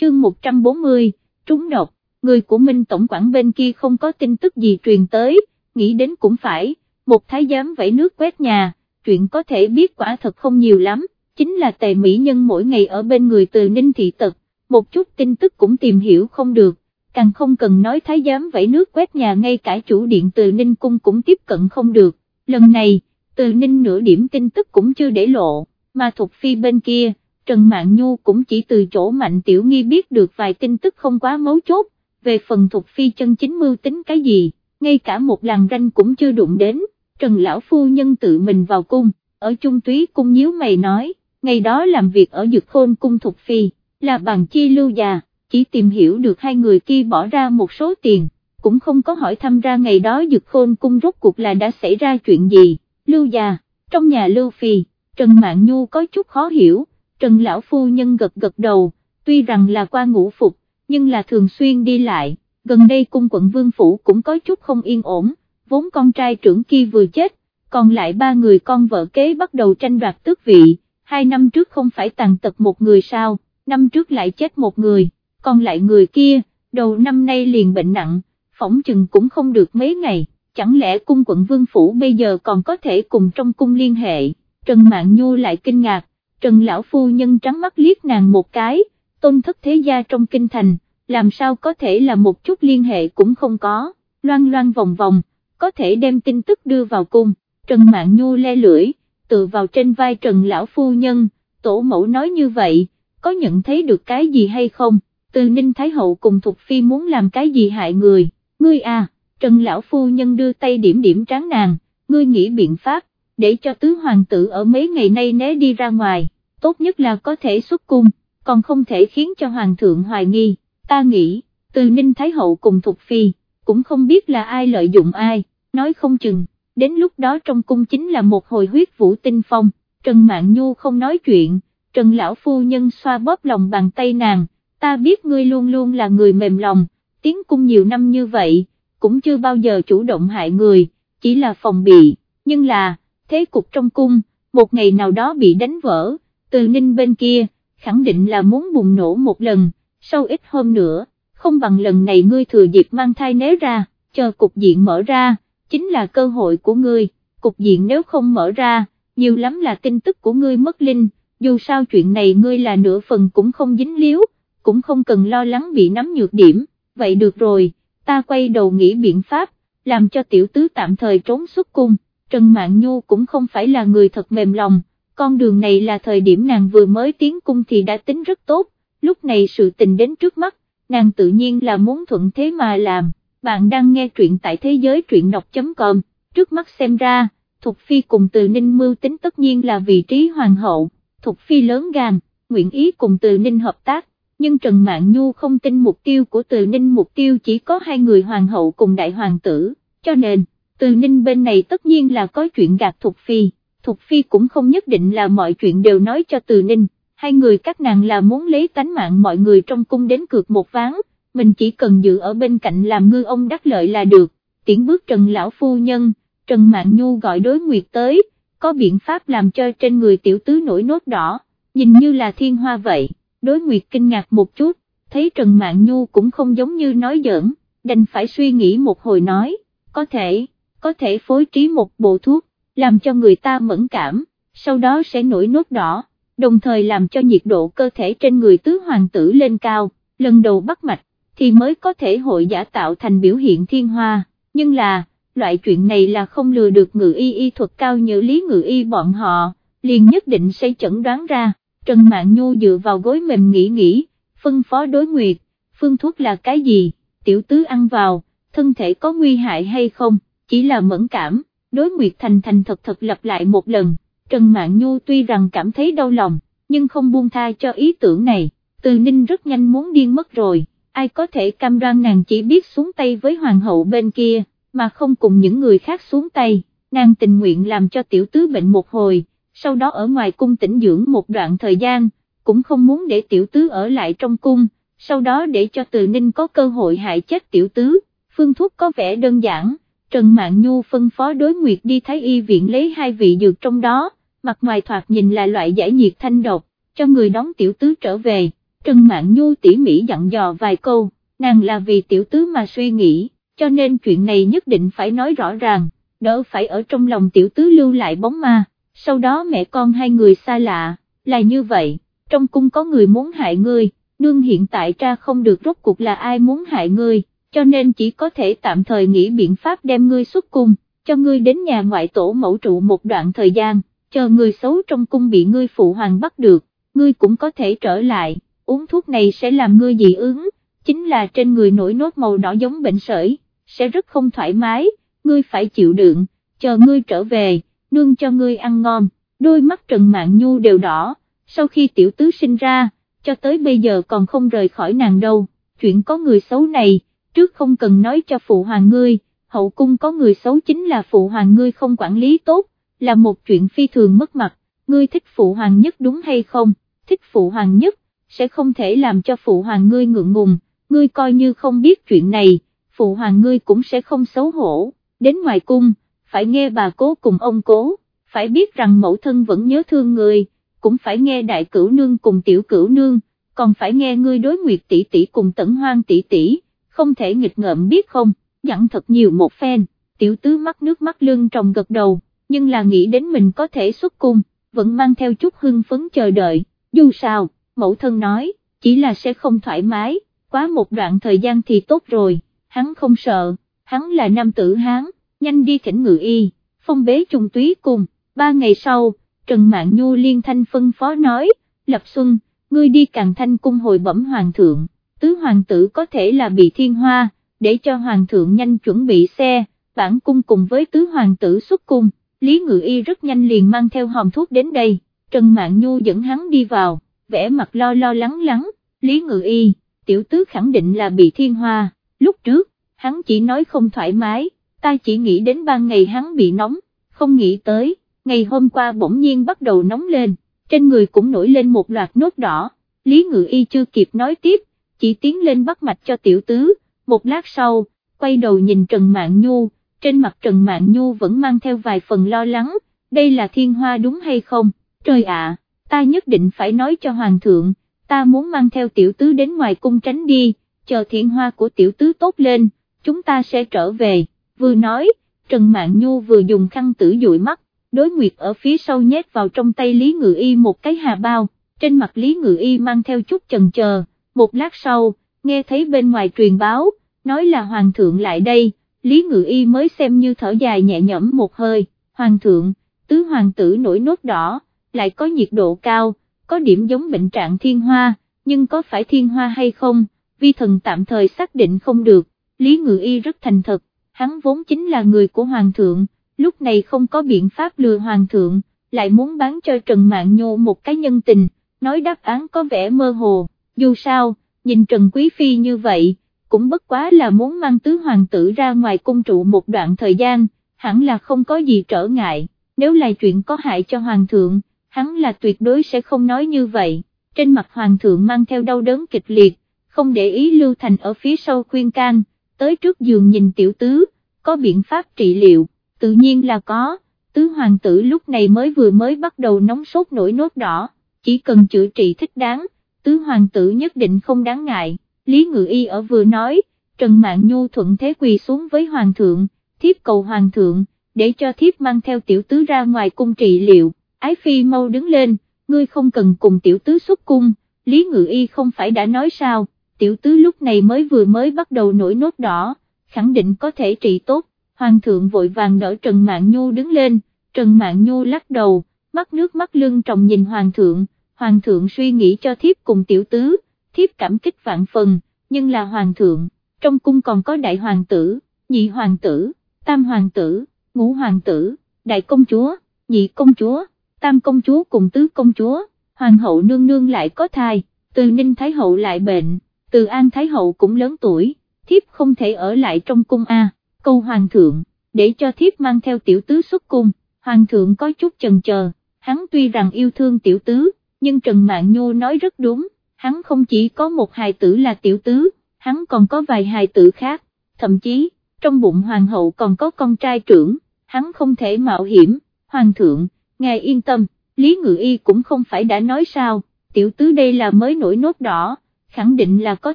Chương 140, trúng độc, người của Minh Tổng quản bên kia không có tin tức gì truyền tới, nghĩ đến cũng phải, một thái giám vẫy nước quét nhà, chuyện có thể biết quả thật không nhiều lắm, chính là tề mỹ nhân mỗi ngày ở bên người từ Ninh Thị Tật, một chút tin tức cũng tìm hiểu không được, càng không cần nói thái giám vẫy nước quét nhà ngay cả chủ điện từ Ninh Cung cũng tiếp cận không được, lần này, từ Ninh nửa điểm tin tức cũng chưa để lộ, mà Thục Phi bên kia, Trần mạng Nhu cũng chỉ từ chỗ Mạnh Tiểu Nghi biết được vài tin tức không quá mấu chốt, về phần Thục Phi chân chính mưu tính cái gì, ngay cả một làng ranh cũng chưa đụng đến, Trần Lão Phu Nhân tự mình vào cung, ở Trung Túy Cung nhíu mày nói, ngày đó làm việc ở Dược Khôn Cung Thục Phi, là bằng chi lưu già, chỉ tìm hiểu được hai người kia bỏ ra một số tiền, cũng không có hỏi thăm ra ngày đó Dược Khôn Cung rốt cuộc là đã xảy ra chuyện gì, lưu già, trong nhà lưu phi, Trần mạng Nhu có chút khó hiểu, Trần Lão Phu Nhân gật gật đầu, tuy rằng là qua ngũ phục, nhưng là thường xuyên đi lại, gần đây cung quận Vương Phủ cũng có chút không yên ổn, vốn con trai trưởng kia vừa chết, còn lại ba người con vợ kế bắt đầu tranh đoạt tước vị, hai năm trước không phải tàn tật một người sao, năm trước lại chết một người, còn lại người kia, đầu năm nay liền bệnh nặng, phỏng chừng cũng không được mấy ngày, chẳng lẽ cung quận Vương Phủ bây giờ còn có thể cùng trong cung liên hệ, Trần Mạn Nhu lại kinh ngạc, Trần Lão Phu Nhân trắng mắt liếc nàng một cái, tôn thất thế gia trong kinh thành, làm sao có thể là một chút liên hệ cũng không có, loan loan vòng vòng, có thể đem tin tức đưa vào cung, Trần Mạn Nhu le lưỡi, tự vào trên vai Trần Lão Phu Nhân, tổ mẫu nói như vậy, có nhận thấy được cái gì hay không, từ Ninh Thái Hậu cùng Thục Phi muốn làm cái gì hại người, ngươi à, Trần Lão Phu Nhân đưa tay điểm điểm tráng nàng, ngươi nghĩ biện pháp, để cho tứ hoàng tử ở mấy ngày nay né đi ra ngoài, tốt nhất là có thể xuất cung, còn không thể khiến cho hoàng thượng hoài nghi, ta nghĩ, từ Ninh Thái Hậu cùng Thục Phi, cũng không biết là ai lợi dụng ai, nói không chừng, đến lúc đó trong cung chính là một hồi huyết vũ tinh phong, Trần Mạn Nhu không nói chuyện, Trần Lão Phu Nhân xoa bóp lòng bàn tay nàng, ta biết ngươi luôn luôn là người mềm lòng, tiến cung nhiều năm như vậy, cũng chưa bao giờ chủ động hại người, chỉ là phòng bị, nhưng là, thế cục trong cung, một ngày nào đó bị đánh vỡ, từ ninh bên kia, khẳng định là muốn bùng nổ một lần, sau ít hôm nữa, không bằng lần này ngươi thừa dịp mang thai né ra, chờ cục diện mở ra, chính là cơ hội của ngươi, cục diện nếu không mở ra, nhiều lắm là tin tức của ngươi mất linh, dù sao chuyện này ngươi là nửa phần cũng không dính líu, cũng không cần lo lắng bị nắm nhược điểm, vậy được rồi, ta quay đầu nghĩ biện pháp, làm cho tiểu tứ tạm thời trốn xuất cung, Trần Mạn Nhu cũng không phải là người thật mềm lòng, con đường này là thời điểm nàng vừa mới tiến cung thì đã tính rất tốt, lúc này sự tình đến trước mắt, nàng tự nhiên là muốn thuận thế mà làm, bạn đang nghe truyện tại thế giới truyện đọc.com, trước mắt xem ra, Thục Phi cùng từ Ninh mưu tính tất nhiên là vị trí hoàng hậu, Thục Phi lớn gan, nguyện ý cùng từ Ninh hợp tác, nhưng Trần Mạn Nhu không tin mục tiêu của từ Ninh mục tiêu chỉ có hai người hoàng hậu cùng đại hoàng tử, cho nên, từ Ninh bên này tất nhiên là có chuyện gạt Thục Phi, Thục Phi cũng không nhất định là mọi chuyện đều nói cho từ Ninh. Hai người các nàng là muốn lấy tánh mạng mọi người trong cung đến cược một ván, mình chỉ cần giữ ở bên cạnh làm ngư ông đắc lợi là được, tiễn bước Trần Lão Phu Nhân, Trần mạng Nhu gọi đối nguyệt tới, có biện pháp làm cho trên người tiểu tứ nổi nốt đỏ, nhìn như là thiên hoa vậy, đối nguyệt kinh ngạc một chút, thấy Trần mạng Nhu cũng không giống như nói giỡn, đành phải suy nghĩ một hồi nói, có thể, có thể phối trí một bộ thuốc, làm cho người ta mẫn cảm, sau đó sẽ nổi nốt đỏ, đồng thời làm cho nhiệt độ cơ thể trên người tứ hoàng tử lên cao, lần đầu bắt mạch, thì mới có thể hội giả tạo thành biểu hiện thiên hoa, nhưng là, loại chuyện này là không lừa được ngự y y thuật cao như lý ngự y bọn họ, liền nhất định sẽ chẩn đoán ra, Trần mạng Nhu dựa vào gối mềm nghĩ nghĩ, phân phó đối nguyệt, phương thuốc là cái gì, tiểu tứ ăn vào, thân thể có nguy hại hay không, chỉ là mẫn cảm, đối nguyệt thành thành thật thật lặp lại một lần, Trần mạng Nhu tuy rằng cảm thấy đau lòng, nhưng không buông tha cho ý tưởng này, từ ninh rất nhanh muốn điên mất rồi, ai có thể cam đoan nàng chỉ biết xuống tay với hoàng hậu bên kia, mà không cùng những người khác xuống tay, nàng tình nguyện làm cho tiểu tứ bệnh một hồi, sau đó ở ngoài cung tĩnh dưỡng một đoạn thời gian, cũng không muốn để tiểu tứ ở lại trong cung, sau đó để cho từ ninh có cơ hội hại chết tiểu tứ, phương thuốc có vẻ đơn giản, Trần Mạn Nhu phân phó đối nguyệt đi thái y viện lấy hai vị dược trong đó, mặt ngoài thoạt nhìn là loại giải nhiệt thanh độc, cho người đón tiểu tứ trở về, Trần Mạn Nhu tỉ mỉ dặn dò vài câu, nàng là vì tiểu tứ mà suy nghĩ, cho nên chuyện này nhất định phải nói rõ ràng, đỡ phải ở trong lòng tiểu tứ lưu lại bóng ma, sau đó mẹ con hai người xa lạ, là như vậy, trong cung có người muốn hại ngươi, nương hiện tại tra không được rốt cuộc là ai muốn hại ngươi, cho nên chỉ có thể tạm thời nghĩ biện pháp đem ngươi xuất cung, cho ngươi đến nhà ngoại tổ mẫu trụ một đoạn thời gian, chờ người xấu trong cung bị ngươi phụ hoàng bắt được, ngươi cũng có thể trở lại, uống thuốc này sẽ làm ngươi dị ứng, chính là trên người nổi nốt màu đỏ giống bệnh sởi, sẽ rất không thoải mái, ngươi phải chịu đựng, chờ ngươi trở về, nương cho ngươi ăn ngon, đôi mắt Trần Mạn Nhu đều đỏ, sau khi tiểu tứ sinh ra, cho tới bây giờ còn không rời khỏi nàng đâu, chuyện có người xấu này, trước không cần nói cho phụ hoàng ngươi, hậu cung có người xấu chính là phụ hoàng ngươi không quản lý tốt, là một chuyện phi thường mất mặt, ngươi thích phụ hoàng nhất đúng hay không, thích phụ hoàng nhất, sẽ không thể làm cho phụ hoàng ngươi ngượng ngùng, ngươi coi như không biết chuyện này, phụ hoàng ngươi cũng sẽ không xấu hổ, đến ngoài cung, phải nghe bà cố cùng ông cố, phải biết rằng mẫu thân vẫn nhớ thương người, cũng phải nghe đại cửu nương cùng tiểu cửu nương, còn phải nghe ngươi đối nguyệt tỷ tỷ cùng tẩn hoang tỷ tỷ, không thể nghịch ngợm biết không, dặn thật nhiều một phen, tiểu tứ mắt nước mắt lưng tròng gật đầu, nhưng là nghĩ đến mình có thể xuất cung, vẫn mang theo chút hưng phấn chờ đợi, dù sao, mẫu thân nói, chỉ là sẽ không thoải mái, quá một đoạn thời gian thì tốt rồi, hắn không sợ, hắn là nam tử hán, nhanh đi thỉnh ngự y, phong bế trùng túy cùng, ba ngày sau, Trần Mạn Nhu liên thanh phân phó nói, Lập Xuân, ngươi đi càng thanh cung hồi bẩm hoàng thượng, tứ hoàng tử có thể là bị thiên hoa, để cho hoàng thượng nhanh chuẩn bị xe, bản cung cùng với tứ hoàng tử xuất cung, Lý Ngự Y rất nhanh liền mang theo hòm thuốc đến đây, Trần Mạn Nhu dẫn hắn đi vào, vẻ mặt lo lo lắng lắng, Lý Ngự Y, tiểu tứ khẳng định là bị thiên hoa, lúc trước, hắn chỉ nói không thoải mái, ta chỉ nghĩ đến ban ngày hắn bị nóng, không nghĩ tới, ngày hôm qua bỗng nhiên bắt đầu nóng lên, trên người cũng nổi lên một loạt nốt đỏ, Lý Ngự Y chưa kịp nói tiếp, chỉ tiến lên bắt mạch cho tiểu tứ, một lát sau, quay đầu nhìn Trần Mạn Nhu, trên mặt Trần Mạn Nhu vẫn mang theo vài phần lo lắng, đây là thiên hoa đúng hay không, trời ạ, ta nhất định phải nói cho Hoàng thượng, ta muốn mang theo tiểu tứ đến ngoài cung tránh đi, chờ thiện hoa của tiểu tứ tốt lên, chúng ta sẽ trở về, vừa nói, Trần Mạn Nhu vừa dùng khăn tử dụi mắt, đối nguyệt ở phía sau nhét vào trong tay Lý Ngự Y một cái hà bao, trên mặt Lý Ngự Y mang theo chút chần chờ, một lát sau, nghe thấy bên ngoài truyền báo, nói là Hoàng thượng lại đây, Lý Ngự Y mới xem như thở dài nhẹ nhõm một hơi, Hoàng thượng, tứ hoàng tử nổi nốt đỏ, lại có nhiệt độ cao, có điểm giống bệnh trạng thiên hoa, nhưng có phải thiên hoa hay không, vi thần tạm thời xác định không được, Lý Ngự Y rất thành thật, hắn vốn chính là người của Hoàng thượng, lúc này không có biện pháp lừa Hoàng thượng, lại muốn bán cho Trần mạng Nhô một cái nhân tình, nói đáp án có vẻ mơ hồ, dù sao, nhìn Trần Quý Phi như vậy, cũng bất quá là muốn mang tứ hoàng tử ra ngoài cung trụ một đoạn thời gian, hẳn là không có gì trở ngại, nếu là chuyện có hại cho Hoàng thượng, hắn là tuyệt đối sẽ không nói như vậy, trên mặt hoàng thượng mang theo đau đớn kịch liệt, không để ý Lưu Thành ở phía sau khuyên can, tới trước giường nhìn tiểu tứ, có biện pháp trị liệu, tự nhiên là có, tứ hoàng tử lúc này mới vừa mới bắt đầu nóng sốt nổi nốt đỏ, chỉ cần chữa trị thích đáng, tứ hoàng tử nhất định không đáng ngại, Lý Ngự Y ở vừa nói, Trần Mạn Nhu thuận thế quỳ xuống với hoàng thượng, thiếp cầu hoàng thượng, để cho thiếp mang theo tiểu tứ ra ngoài cung trị liệu, ái phi mau đứng lên, ngươi không cần cùng tiểu tứ xuất cung, Lý Ngự Y không phải đã nói sao, tiểu tứ lúc này mới vừa mới bắt đầu nổi nốt đỏ, khẳng định có thể trị tốt, hoàng thượng vội vàng đỡ Trần Mạn Nhu đứng lên, Trần Mạn Nhu lắc đầu, mắt nước mắt lưng trọng nhìn hoàng thượng, hoàng thượng suy nghĩ cho thiếp cùng tiểu tứ, thiếp cảm kích vạn phần, nhưng là hoàng thượng, trong cung còn có đại hoàng tử, nhị hoàng tử, tam hoàng tử, ngũ hoàng tử, đại công chúa, nhị công chúa, tam công chúa cùng tứ công chúa, hoàng hậu nương nương lại có thai, từ ninh thái hậu lại bệnh, từ an thái hậu cũng lớn tuổi, thiếp không thể ở lại trong cung a, câu hoàng thượng, để cho thiếp mang theo tiểu tứ xuất cung, hoàng thượng có chút chần chờ, hắn tuy rằng yêu thương tiểu tứ, nhưng Trần mạng Nhô nói rất đúng, hắn không chỉ có một hài tử là tiểu tứ, hắn còn có vài hài tử khác, thậm chí, trong bụng hoàng hậu còn có con trai trưởng, hắn không thể mạo hiểm, hoàng thượng, ngài yên tâm, Lý Ngự Y cũng không phải đã nói sao, tiểu tứ đây là mới nổi nốt đỏ, khẳng định là có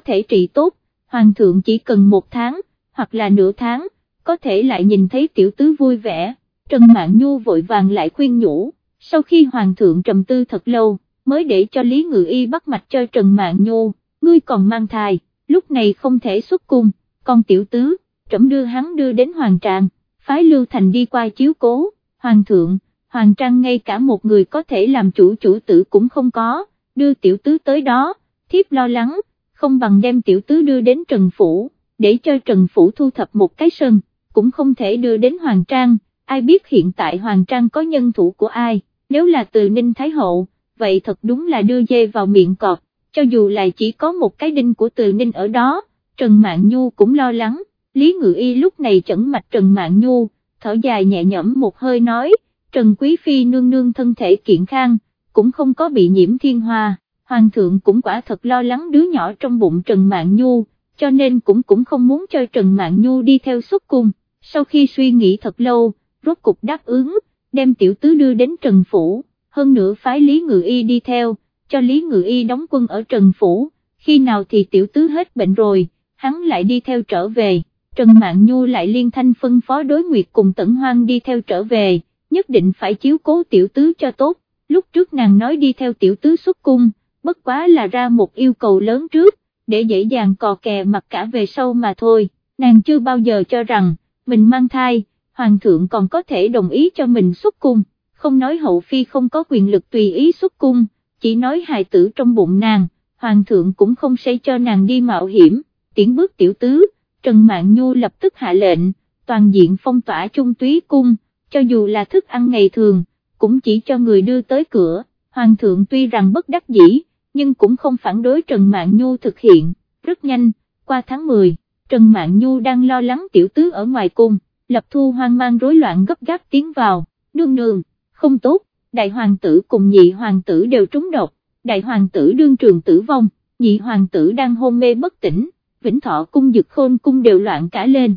thể trị tốt, hoàng thượng chỉ cần một tháng, hoặc là nửa tháng, có thể lại nhìn thấy tiểu tứ vui vẻ, Trần Mạn Nhu vội vàng lại khuyên nhủ, sau khi hoàng thượng trầm tư thật lâu, mới để cho Lý Ngự Y bắt mạch cho Trần Mạn Nhu, ngươi còn mang thai, lúc này không thể xuất cung, còn tiểu tứ, trẫm đưa hắn đưa đến hoàng tràng, phái Lưu Thành đi qua chiếu cố, hoàng thượng, hoàng trang ngay cả một người có thể làm chủ chủ tử cũng không có, đưa tiểu tứ tới đó, thiếp lo lắng, không bằng đem tiểu tứ đưa đến Trần Phủ, để cho Trần Phủ thu thập một cái sân, cũng không thể đưa đến hoàng trang, ai biết hiện tại hoàng trang có nhân thủ của ai, nếu là từ Ninh Thái Hậu, vậy thật đúng là đưa dê vào miệng cọp, cho dù là chỉ có một cái đinh của từ Ninh ở đó, Trần Mạn Nhu cũng lo lắng, Lý Ngự Y lúc này chẩn mạch Trần Mạn Nhu, thở dài nhẹ nhõm một hơi nói, Trần Quý Phi nương nương thân thể kiện khang, cũng không có bị nhiễm thiên hoa, Hoàng thượng cũng quả thật lo lắng đứa nhỏ trong bụng Trần Mạn Nhu, cho nên cũng cũng không muốn cho Trần Mạn Nhu đi theo xuất cung, sau khi suy nghĩ thật lâu, rốt cục đáp ứng, đem tiểu tứ đưa đến Trần Phủ, hơn nữa phái Lý Ngự Y đi theo, cho Lý Ngự Y đóng quân ở Trần Phủ, khi nào thì tiểu tứ hết bệnh rồi, hắn lại đi theo trở về, Trần Mạn Nhu lại liên thanh phân phó đối nguyệt cùng Tẩn Hoang đi theo trở về, nhất định phải chiếu cố tiểu tứ cho tốt, lúc trước nàng nói đi theo tiểu tứ xuất cung, bất quá là ra một yêu cầu lớn trước, để dễ dàng cò kè mặt cả về sau mà thôi, nàng chưa bao giờ cho rằng, mình mang thai, hoàng thượng còn có thể đồng ý cho mình xuất cung, không nói hậu phi không có quyền lực tùy ý xuất cung, chỉ nói hài tử trong bụng nàng, hoàng thượng cũng không sẽ cho nàng đi mạo hiểm, tiễn bước tiểu tứ, Trần mạng Nhu lập tức hạ lệnh, toàn diện phong tỏa trung túy cung, cho dù là thức ăn ngày thường, cũng chỉ cho người đưa tới cửa, hoàng thượng tuy rằng bất đắc dĩ, nhưng cũng không phản đối Trần Mạn Nhu thực hiện, rất nhanh, qua tháng 10, Trần Mạn Nhu đang lo lắng tiểu tứ ở ngoài cung, lập thu hoang mang rối loạn gấp gáp tiến vào, nương nương, không tốt, đại hoàng tử cùng nhị hoàng tử đều trúng độc, đại hoàng tử đương trường tử vong, nhị hoàng tử đang hôn mê bất tỉnh, vĩnh thọ cung dực khôn cung đều loạn cả lên.